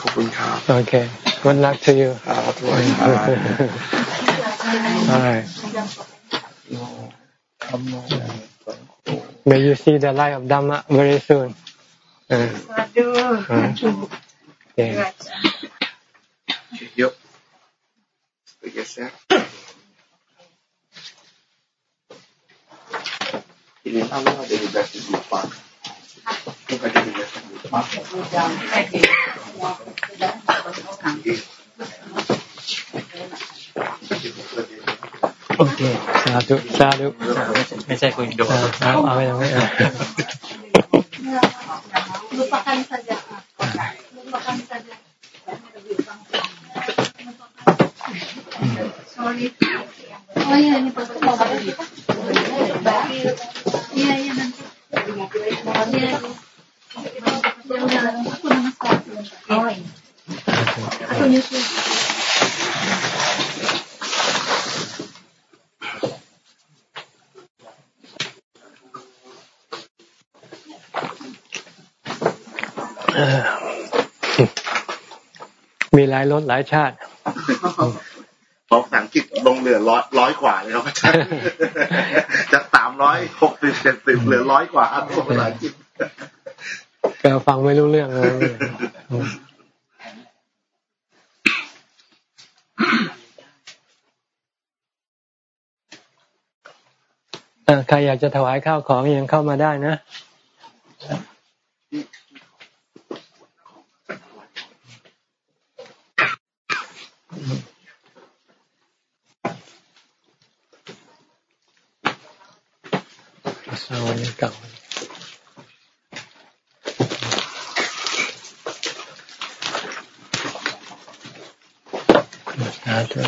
ขอบคุณครับ okay good luck to you ครับทุกคนครับ all right may you see the light of Dhamma very soon uh, Waduh. uh, okay. Yuk. Bergeser. Ini nama ada di besi lupa. Itu ada di besi lupa. okay สาธุสาธุ ไม่ใช่คนอินโด เอาเอาไปตรงนี้อ่ะ lupakan saja lupakan saja sorry oh iya ini foto iya iya มีหลายรสหลายชาติบอกภาษาอังกฤษลงเหลือร้อยร้อยกว่าเลยครับอาจารย์จากสาม ร้อยหกสิบเจ็ดสิบเหลือร้อยกว่าครับภาษาจีนก็ฟังไม่รู้เรื่องเลยอะใครอยากจะถวายข้าวของยังเข้ามาได้นะ เอาอันนี้เก่าสาธุ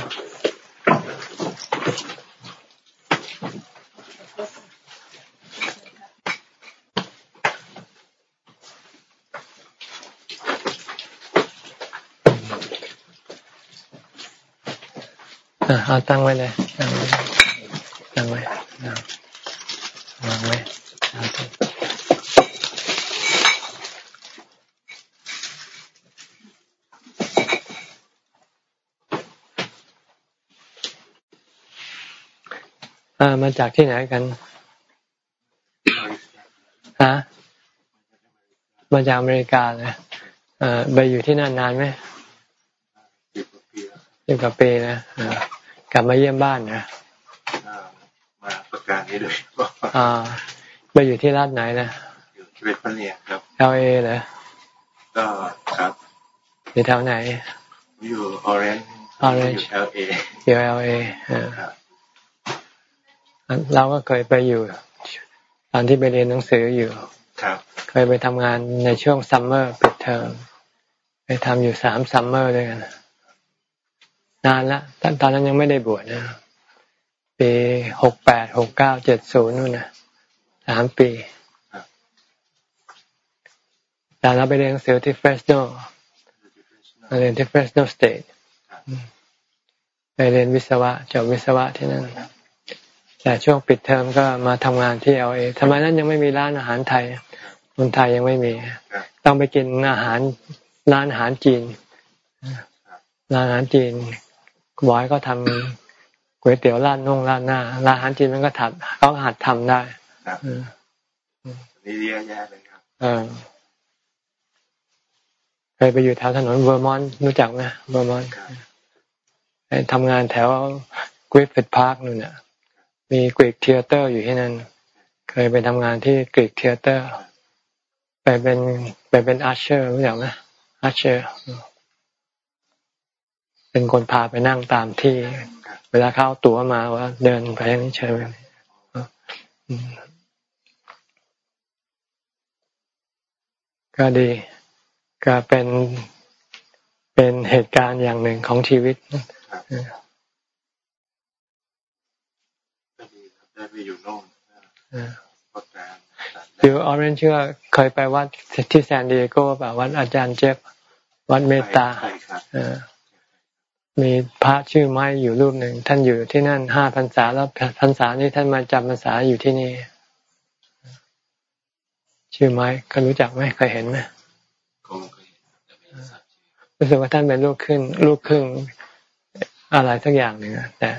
อะเอา ตั้งไว้เลย ตั้งไว้ตั้งไว้วางไว้มาจากที่ไหนกัน ฮะ มาจากอเมริกาเลยอ่อไปอยู่ที่นั่นนานไหมสิบกว่าปีแล้วสิบปีนะเออ กลับมาเยี่ยมบ้านนะอ่ามาประกาศนี้ด้วยอ่าไปอยู่ที่รัฐไหนนะอยู่ที่แคลิฟอร์เนียครับ LA เหรอก็ครับอยู่แถวไหน อยู่ Orange Orange อยู่ LA อยู่ LA เออครับเราก็เคยไปอยู่ ตอนที่ไปเรียนหนังสืออยู่ ครับ เคยไปทำงานในช่วงซัมเมอร์ปิดเทอมไปทำอยู่สาม summer ด้วยกัน นานละตอนตอนนั้นยังไม่ได้บวชนะปีหกแปดหกเก้าเจ็ดศูนย์นู่นนะสามปีแต่เราไปเรียนหนังสือที่เฟสโนเรียนที่ Fresno State ไปเรียนวิศวะจบวิศวะที่นั่นแต่ช่วงปิดเทอมก็มาทำงานที่ LA สมัยนั้นยังไม่มีร้านอาหารไทยคนไทยยังไม่มี ต้องไปกินอาหารร้านอาหารจีนร้านอาหารจีน บอยก็ทำก๋วยเตี๋ยวร้านน่งร้านหน้าร้านอาหารจีนมันก็ทำเขาหัดทำได้ครับเออนี่เยอะแยะเลยครับเออเคยไปอยู่แถวถนน Vermont รู้จักไหม Vermont ครับไปทำงานแถว Griffith Park นู่นน่ะ มี Greek Theater อยู่ที่นั่น เคยไปทำงานที่ Greek Theater ไปเป็นไปเป็น usher รู้จักไหม usher เป็นคนพาไปนั่งตามที่ เวลาเขาตั๋วมาว่า เดินไปอย่างนี้เฉยๆอืมก็ดี ก็เป็นเป็นเหตุการณ์อย่างหนึ่งของชีวิตก็ดีครับได้ไปอยู่โน่นเออประการอยู่ออเรนจ์เชื่อเคยไปวัดที่แซนดิเอโกป่ะวัดอาจารย์เจฟวัดเมตตาใช่ครับเออ มีพระชื่อไม้อยู่รูปหนึ่ง ท่านอยู่ที่นั่นห้าพรรษาแล้วพรรษานี้ท่านมาจำพรรษาอยู่ที่นี่ ชื่อไม้ก็รู้จักไหมเคยเห็นไหมรู้สึกว่าท่านเป็นลูกครึ่งลูกครึ่งอะไรสักอย่างหนึ่งอะแต่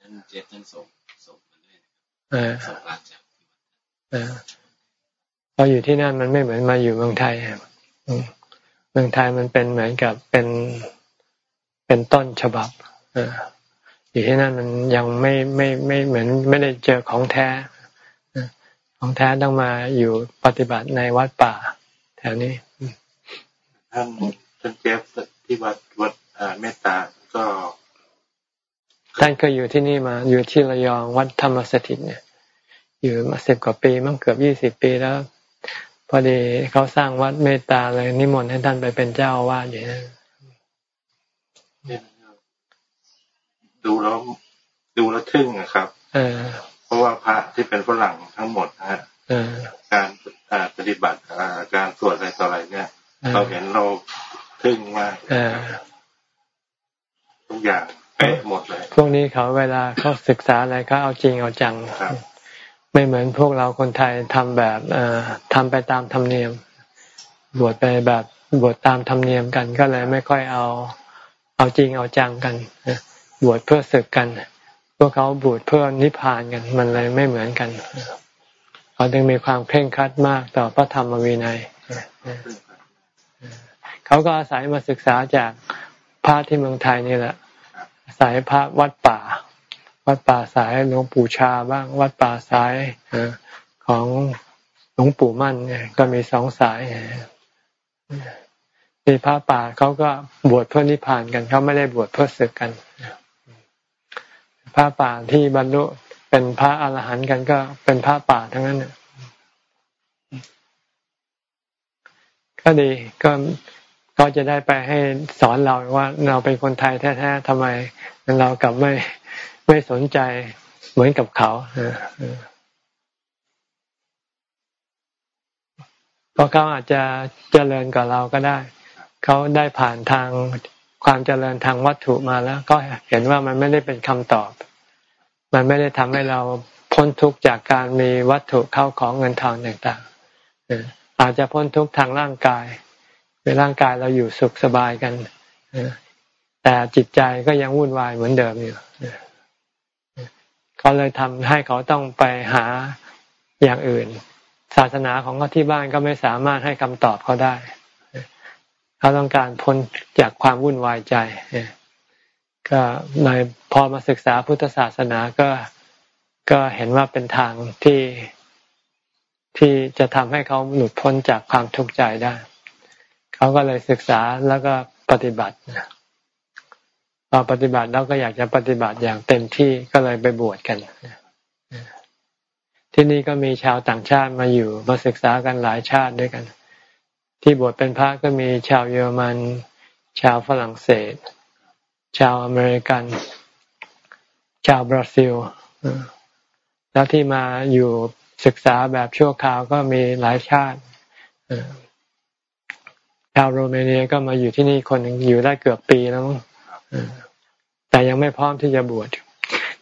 ท่านเจท่านส่งส่งมาด้วยเออส่งพระจากเออพออยู่ที่นั่นมันไม่เหมือนมาอยู่เมืองไทยอืม เมืองไทยมันเป็นเหมือนกับเป็นเป็นต้นฉบับเอออยู่ที่นั่นมันยังไม่ไม่ไม่เหมือนไม่ได้เจอของแท้เออของแท้ต้องมาอยู่ปฏิบัติในวัดป่า แถวนี้ท่านท่านเจฟที่วัดวัดอ่าเมตตาก็ท่านเคยอยู่ที่นี่มาอยู่ที่ระยองวัดธรรมสถิตเนี่ย อยู่มาสิบกว่าปีมั้งเกือบยี่สิบปีแล้ว พอดีเขาสร้างวัดเมตตาเลยนิมนต์ให้ท่านไปเป็นเจ้าอาวาสอยู่นั่นดูแล้วดูแล้วทึ่งนะครับเออเพราะว่าพระที่เป็นฝรั่งทั้งหมดนะฮะเออการอ่าปฏิบัติอ่าการสวดอะไรต่ออะไรเนี่ยเออเราเห็นเราทึ่งมากเออทุกอย่างเป๊ะหมดเลย พวกนี้เขาเวลาเขาศึกษาอะไรเขาเอาจริงเอาจังครับ ไม่เหมือนพวกเราคนไทยทำแบบอ่อทำไปตามธรรมเนียม บวชไปแบบบวชตามธรรมเนียมกันก็เลยไม่ค่อยเอาเอาจริงเอาจังกันบวชเพื่อศึกกัน พวกเขาบวชเพื่อนิพพานกัน มันเลยไม่เหมือนกันเขาจึงมีความเคร่งครัดมากต่อพระธรรมวินัยเขาก็อาศัยมาศึกษาจากพระที่เมืองไทยนี่แหละอาศัยพระวัดป่า วัดป่าสายหลวงปู่ชาบ้าง วัดป่าสายอของหลวงปู่มั่นก็มีสองสายมีพระป่าเขาก็บวชเพื่อนิพพานกันเขาไม่ได้บวชเพื่อศึกกันพระป่าที่บรรลุเป็นพระอรหันต์กันก็เป็นพระป่าทั้งนั้นก็ดีก็ก็จะได้ไปให้สอนเราว่าเราเป็นคนไทยแท้ๆทำไมเรากลับไม่ ไม่สนใจเหมือนกับเขาเอเออเพราะเขาอาจจะเจริญกว่าเราก็ได้ เขาได้ผ่านทางความเจริญทางวัตถุมาแล้ว ก็เห็นว่ามันไม่ได้เป็นคำตอบ มันไม่ได้ทำให้เราพ้นทุกข์จากการมีวัตถุเข้าของเงินทองต่างๆอาจจะพ้นทุกข์ทางร่างกายในร่างกายเราอยู่สุขสบายกันแต่จิตใจก็ยังวุ่นวายเหมือนเดิมอยู่ เขาเลยทำให้เขาต้องไปหาอย่างอื่น ศาสนาของเขาที่บ้านก็ไม่สามารถให้คำตอบเขาได้ เขาต้องการพ้นจากความวุ่นวายใจก็เลยพอมาศึกษาพุทธศาสนาก็ก็เห็นว่าเป็นทางที่ที่จะทำให้เขาหลุดพ้นจากความทุกข์ใจได้ เขาก็เลยศึกษาแล้วก็ปฏิบัติ พอปฏิบัติแล้วก็อยากจะปฏิบัติอย่างเต็มที่ก็เลยไปบวชกันที่นี่ก็มีชาวต่างชาติมาอยู่มาศึกษากันหลายชาติด้วยกัน ที่บวชเป็นพระก็มีชาวเยอรมัน ชาวฝรั่งเศส ชาวอเมริกัน ชาวบราซิลแล้วที่มาอยู่ศึกษาแบบชั่วคราวก็มีหลายชาติชาวโรมาเนียก็มาอยู่ที่นี่คนอยู่ได้เกือบปีแล้ว แต่ยังไม่พร้อมที่จะบวช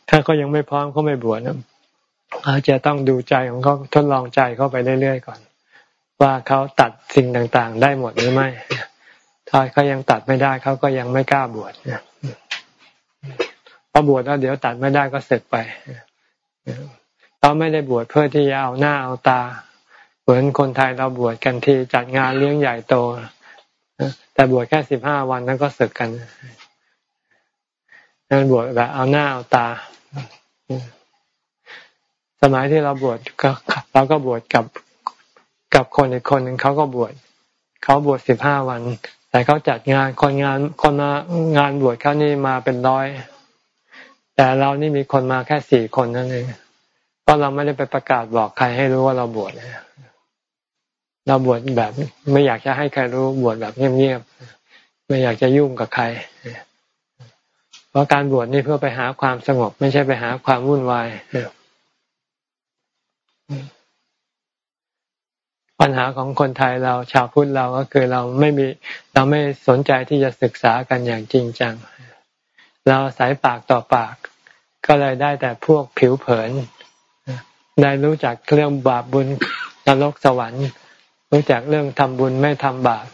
ถ้าเขายังไม่พร้อมเขาไม่บวชนะเขาจะต้องดูใจของเขาทดลองใจเขาไปเรื่อยๆก่อน ว่าเขาตัดสิ่งต่างๆ ได้หมดหรือไม่ ถ้าเขายังตัดไม่ได้เขาก็ยังไม่กล้าบวชพอบวชแล้วเดี๋ยวตัดไม่ได้ก็เสร็จไปเขาไม่ได้บวชเพื่อที่จะเอาหน้าเอาตา เหมือนคนไทยเราบวชกันที่จัดงานเลี้ยงใหญ่โตแต่บวชแค่สิบห้าวันนั้นก็สึกกัน นั่นบวชแบบเอาหน้าเอาตา สมัยที่เราบวชก็เราก็บวชกับกับคนอีกคนหนึ่งเขาก็บวชเขาบวชสิบห้าวัน แต่เขาจัดงานคนงานคนมางานบวชเขานี่มาเป็นร้อย แต่เรานี่มีคนมาแค่สี่คนนั่นเองเพราะเราไม่ได้ไปประกาศบอกใครให้รู้ว่าเราบวชเราบวชแบบ ไม่อยากจะให้ใครรู้บวชแบบเงียบๆไม่อยากจะยุ่งกับใคร เพราะการบวชนี่เพื่อไปหาความสงบ ไม่ใช่ไปหาความวุ่นวายปัญหาของคนไทยเราชาวพุทธเราก็คือเราไม่มีเราไม่สนใจที่จะศึกษากันอย่างจริงจัง เราสายปากต่อปาก ก็เลยได้แต่พวกผิวเผิน ได้รู้จักเรื่องบาปบุญนรกสวรรค์ รู้จักเรื่องทำบุญไม่ทำบาป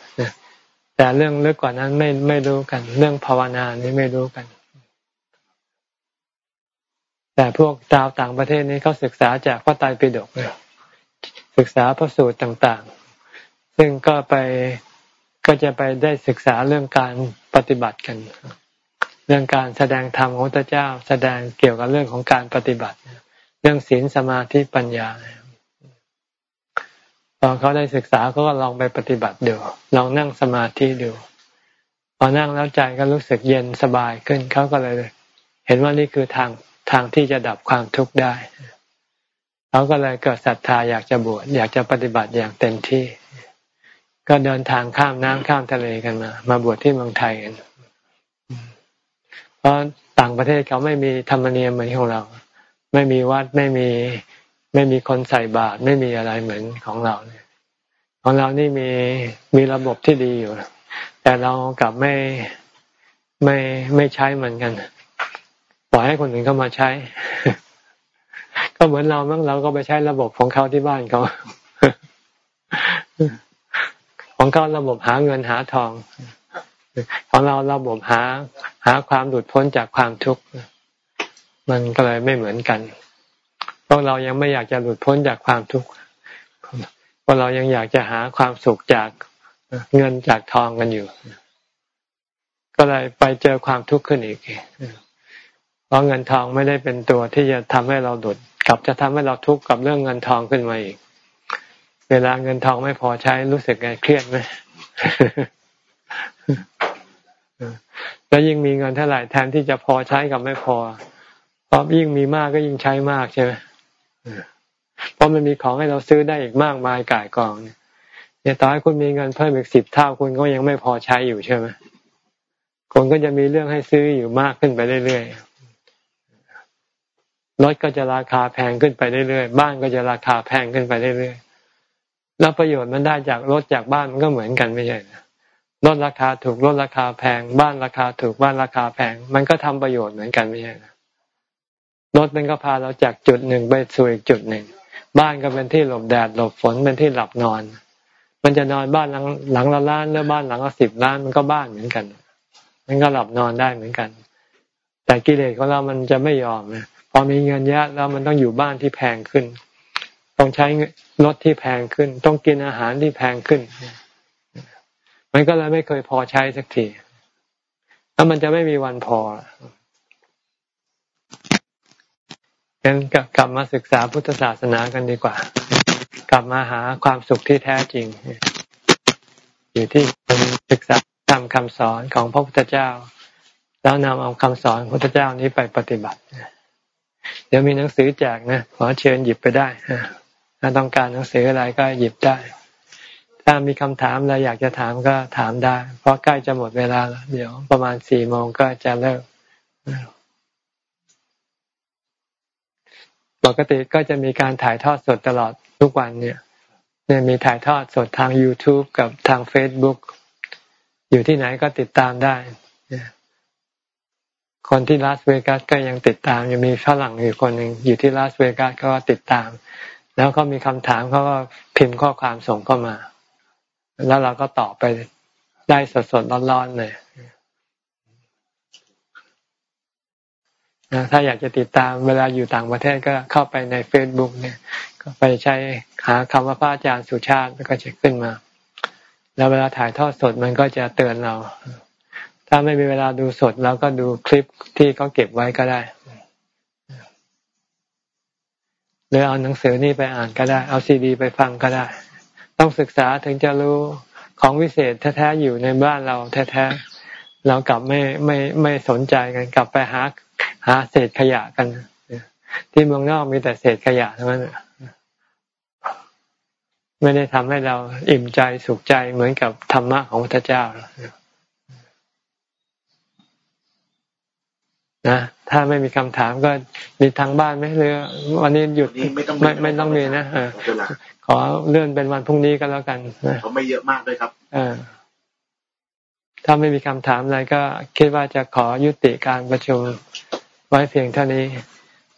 แต่เรื่องลึกกว่านั้นไม่ไม่รู้กัน เรื่องภาวนานี่ไม่รู้กัน แต่พวกชาวต่างประเทศนี้เขาศึกษาจากพระไตรปิฎกศึกษาพระสูตรต่างๆ ซึ่งก็ไปก็จะไปได้ศึกษาเรื่องการปฏิบัติกัน เรื่องการแสดงธรรมของพระเจ้า แสดงเกี่ยวกับเรื่องของการปฏิบัติ เรื่องศีลสมาธิปัญญาพอเขาได้ศึกษาก็ลองไปปฏิบัติดูลองนั่งสมาธิดูพอนั่งแล้วใจก็รู้สึกเย็นสบายขึ้นเขาก็เลย เห็นว่านี่คือทาง ทางที่จะดับความทุกข์ได้เขาก็เลยเกิดศรัทธาอยากจะบวชอยากจะปฏิบัติอย่างเต็มที่ ก็เดินทางข้ามน้ำข้ามทะเลกันมา มาบวชที่เมืองไทยกันเพราะต่างประเทศเขาไม่มีธรรมเนียมเหมือนของเรา ไม่มีวัดไม่มีไม่มีคนใส่บาตรไม่มีอะไรเหมือนของเราเนี่ยของเรานี่มีมีระบบที่ดีอยู่ แต่เรากลับไม่ไม่ไม่ใช้เหมือนกัน ล่อยให้คนอื่นเข้ามาใช้ ก็เหมือนเราบ้างเราก็ไปใช้ระบบของเขาที่บ้านเขาของเขาระบบหาเงินหาทอง ของเราระบบหาหาความหลุดพ้นจากความทุกข์มันก็เลยไม่เหมือนกันเพราะเรายังไม่อยากจะหลุดพ้นจากความทุกข์เพราะเรายังอยากจะหาความสุขจากเงินจากทองกันอยู่ ก็เลยไปเจอความทุกข์ขึ้นอีก เพราะเงินทองไม่ได้เป็นตัวที่จะทำให้เราดุดกลับจะทำให้เราทุกข์กับเรื่องเงินทองขึ้นมาอีก เวลาเงินทองไม่พอใช้รู้สึกไงเครียดไหมแล้วยิ่งมีเงินเท่าไหร่แทนที่จะพอใช้กับไม่พอเพราะยิ่งมีมากก็ยิ่งใช้มากใช่ไหมเพราะมันมีของให้เราซื้อได้อีกมากมายก่ายกองเนี่ยต่อให้คุณมีเงินเพิ่มอีกสิบเท่าคุณก็ยังไม่พอใช้อยู่ใช่ไหมคนก็จะมีเรื่องให้ซื้ออยู่มากขึ้นไปเรื่อยๆ รถก็จะราคาแพงขึ้นไปเรื่อยๆ บ้านก็จะราคาแพงขึ้นไปเรื่อยๆ แล้วประโยชน์มันได้จากรถจากบ้านมันก็เหมือนกันไม่ใช่รลดราคาถูกลดราคาแพง บ้านราคาถูกบ้านราคาแพง มันก็ทำประโยชน์เหมือนกันไม่ใช่รถมันก็พาเราจากจุดหนึ่งไปสู่อีกจุดหนึ่ง บ้านก็เป็นที่หลบแดดหลบฝนเป็นที่หลับนอน มันจะนอนบ้านหลังหลังละล้านหรือบ้านหลังละสิบล้านมันก็บ้านเหมือนกัน มันก็หลับนอนได้เหมือนกัน แต่กิเลสของเรามันจะไม่ยอมนะ อมีเงินเยอะแล้วมันต้องอยู่บ้านที่แพงขึ้น ต้องใช้รถที่แพงขึ้น ต้องกินอาหารที่แพงขึ้น มันก็เลยไม่เคยพอใช้สักทีแล้วมันจะไม่มีวันพองั้นกลับมาศึกษาพุทธศาสนากันดีกว่า กลับมาหาความสุขที่แท้จริง อยู่ที่การศึกษาทำคำสอนของพระพุทธเจ้า แล้วนำเอาคำสอนพระพุทธเจ้านี้ไปปฏิบัติ เดี๋ยวมีหนังสือแจกนะขอเชิญหยิบไปได้ถ้าต้องการหนังสืออะไรก็หยิบได้ ถ้ามีคำถามอะไรอยากจะถามก็ถามได้ เพราะใกล้จะหมดเวลาแล้วเดี๋ยวประมาณสี่โมงก็จะเลิกปกติก็จะมีการถ่ายทอดสดตลอดทุกวันเนี่ยเนี่ยมีถ่ายทอดสดทาง YouTube กับทาง Facebook อยู่ที่ไหนก็ติดตามได้ คนที่ลาสเวกัสก็ยังติดตามยังมีฝรั่งอยู่คนหนึ่งอยู่ที่ลาสเวกัสก็ติดตาม แล้วก็มีคำถามเขาก็พิมพ์ข้อความส่งเข้ามา แล้วเราก็ตอบไปได้สดๆร้อนๆเลยถ้าอยากจะติดตามเวลาอยู่ต่างประเทศก็เข้าไปในเฟซบุ๊กเนี่ย ก็ไปใช้หาคำว่าพระอาจารย์สุชาติก็จะขึ้นมา แล้วเวลาถ่ายทอดสดมันก็จะเตือนเรา ถ้าไม่มีเวลาดูสดเราก็ดูคลิปที่เขาเก็บไว้ก็ได้หรือเอาหนังสือนี่ไปอ่านก็ได้ เอาซีดี ไปฟังก็ได้ ต้องศึกษาถึงจะรู้ของวิเศษแท้ๆอยู่ในบ้านเราแท้ๆเรากลับไม่ไม่ไม่สนใจกันกลับไปหาหาเศษขยะกัน ที่เมืองนอกมีแต่เศษขยะเท่านั้นไม่ได้ทำให้เราอิ่มใจสุขใจเหมือนกับธรรมะของพระเจ้า นะถ้าไม่มีคำถามก็มีทางบ้านไหมหรือวันนี้หยุดไม่ไม่ต้องมีนะขอเลื่อนเป็นวันพรุ่งนี้ก็แล้วกันเขาไม่เยอะมากด้วยครับอถ้าไม่มีคำถามอะไรก็คิดว่าจะขอยุติการประชุมไว้เพียงเท่านี้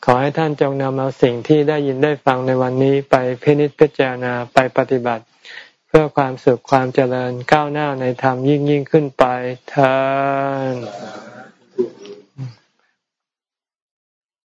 ขอให้ท่านจงนำเอาสิ่งที่ได้ยินได้ฟังในวันนี้ไปพินิจพิจารณาไปปฏิบัติ เพื่อความสุขความเจริญก้าวหน้าในธรรมยิ่งยิ่งขึ้นไปเธอ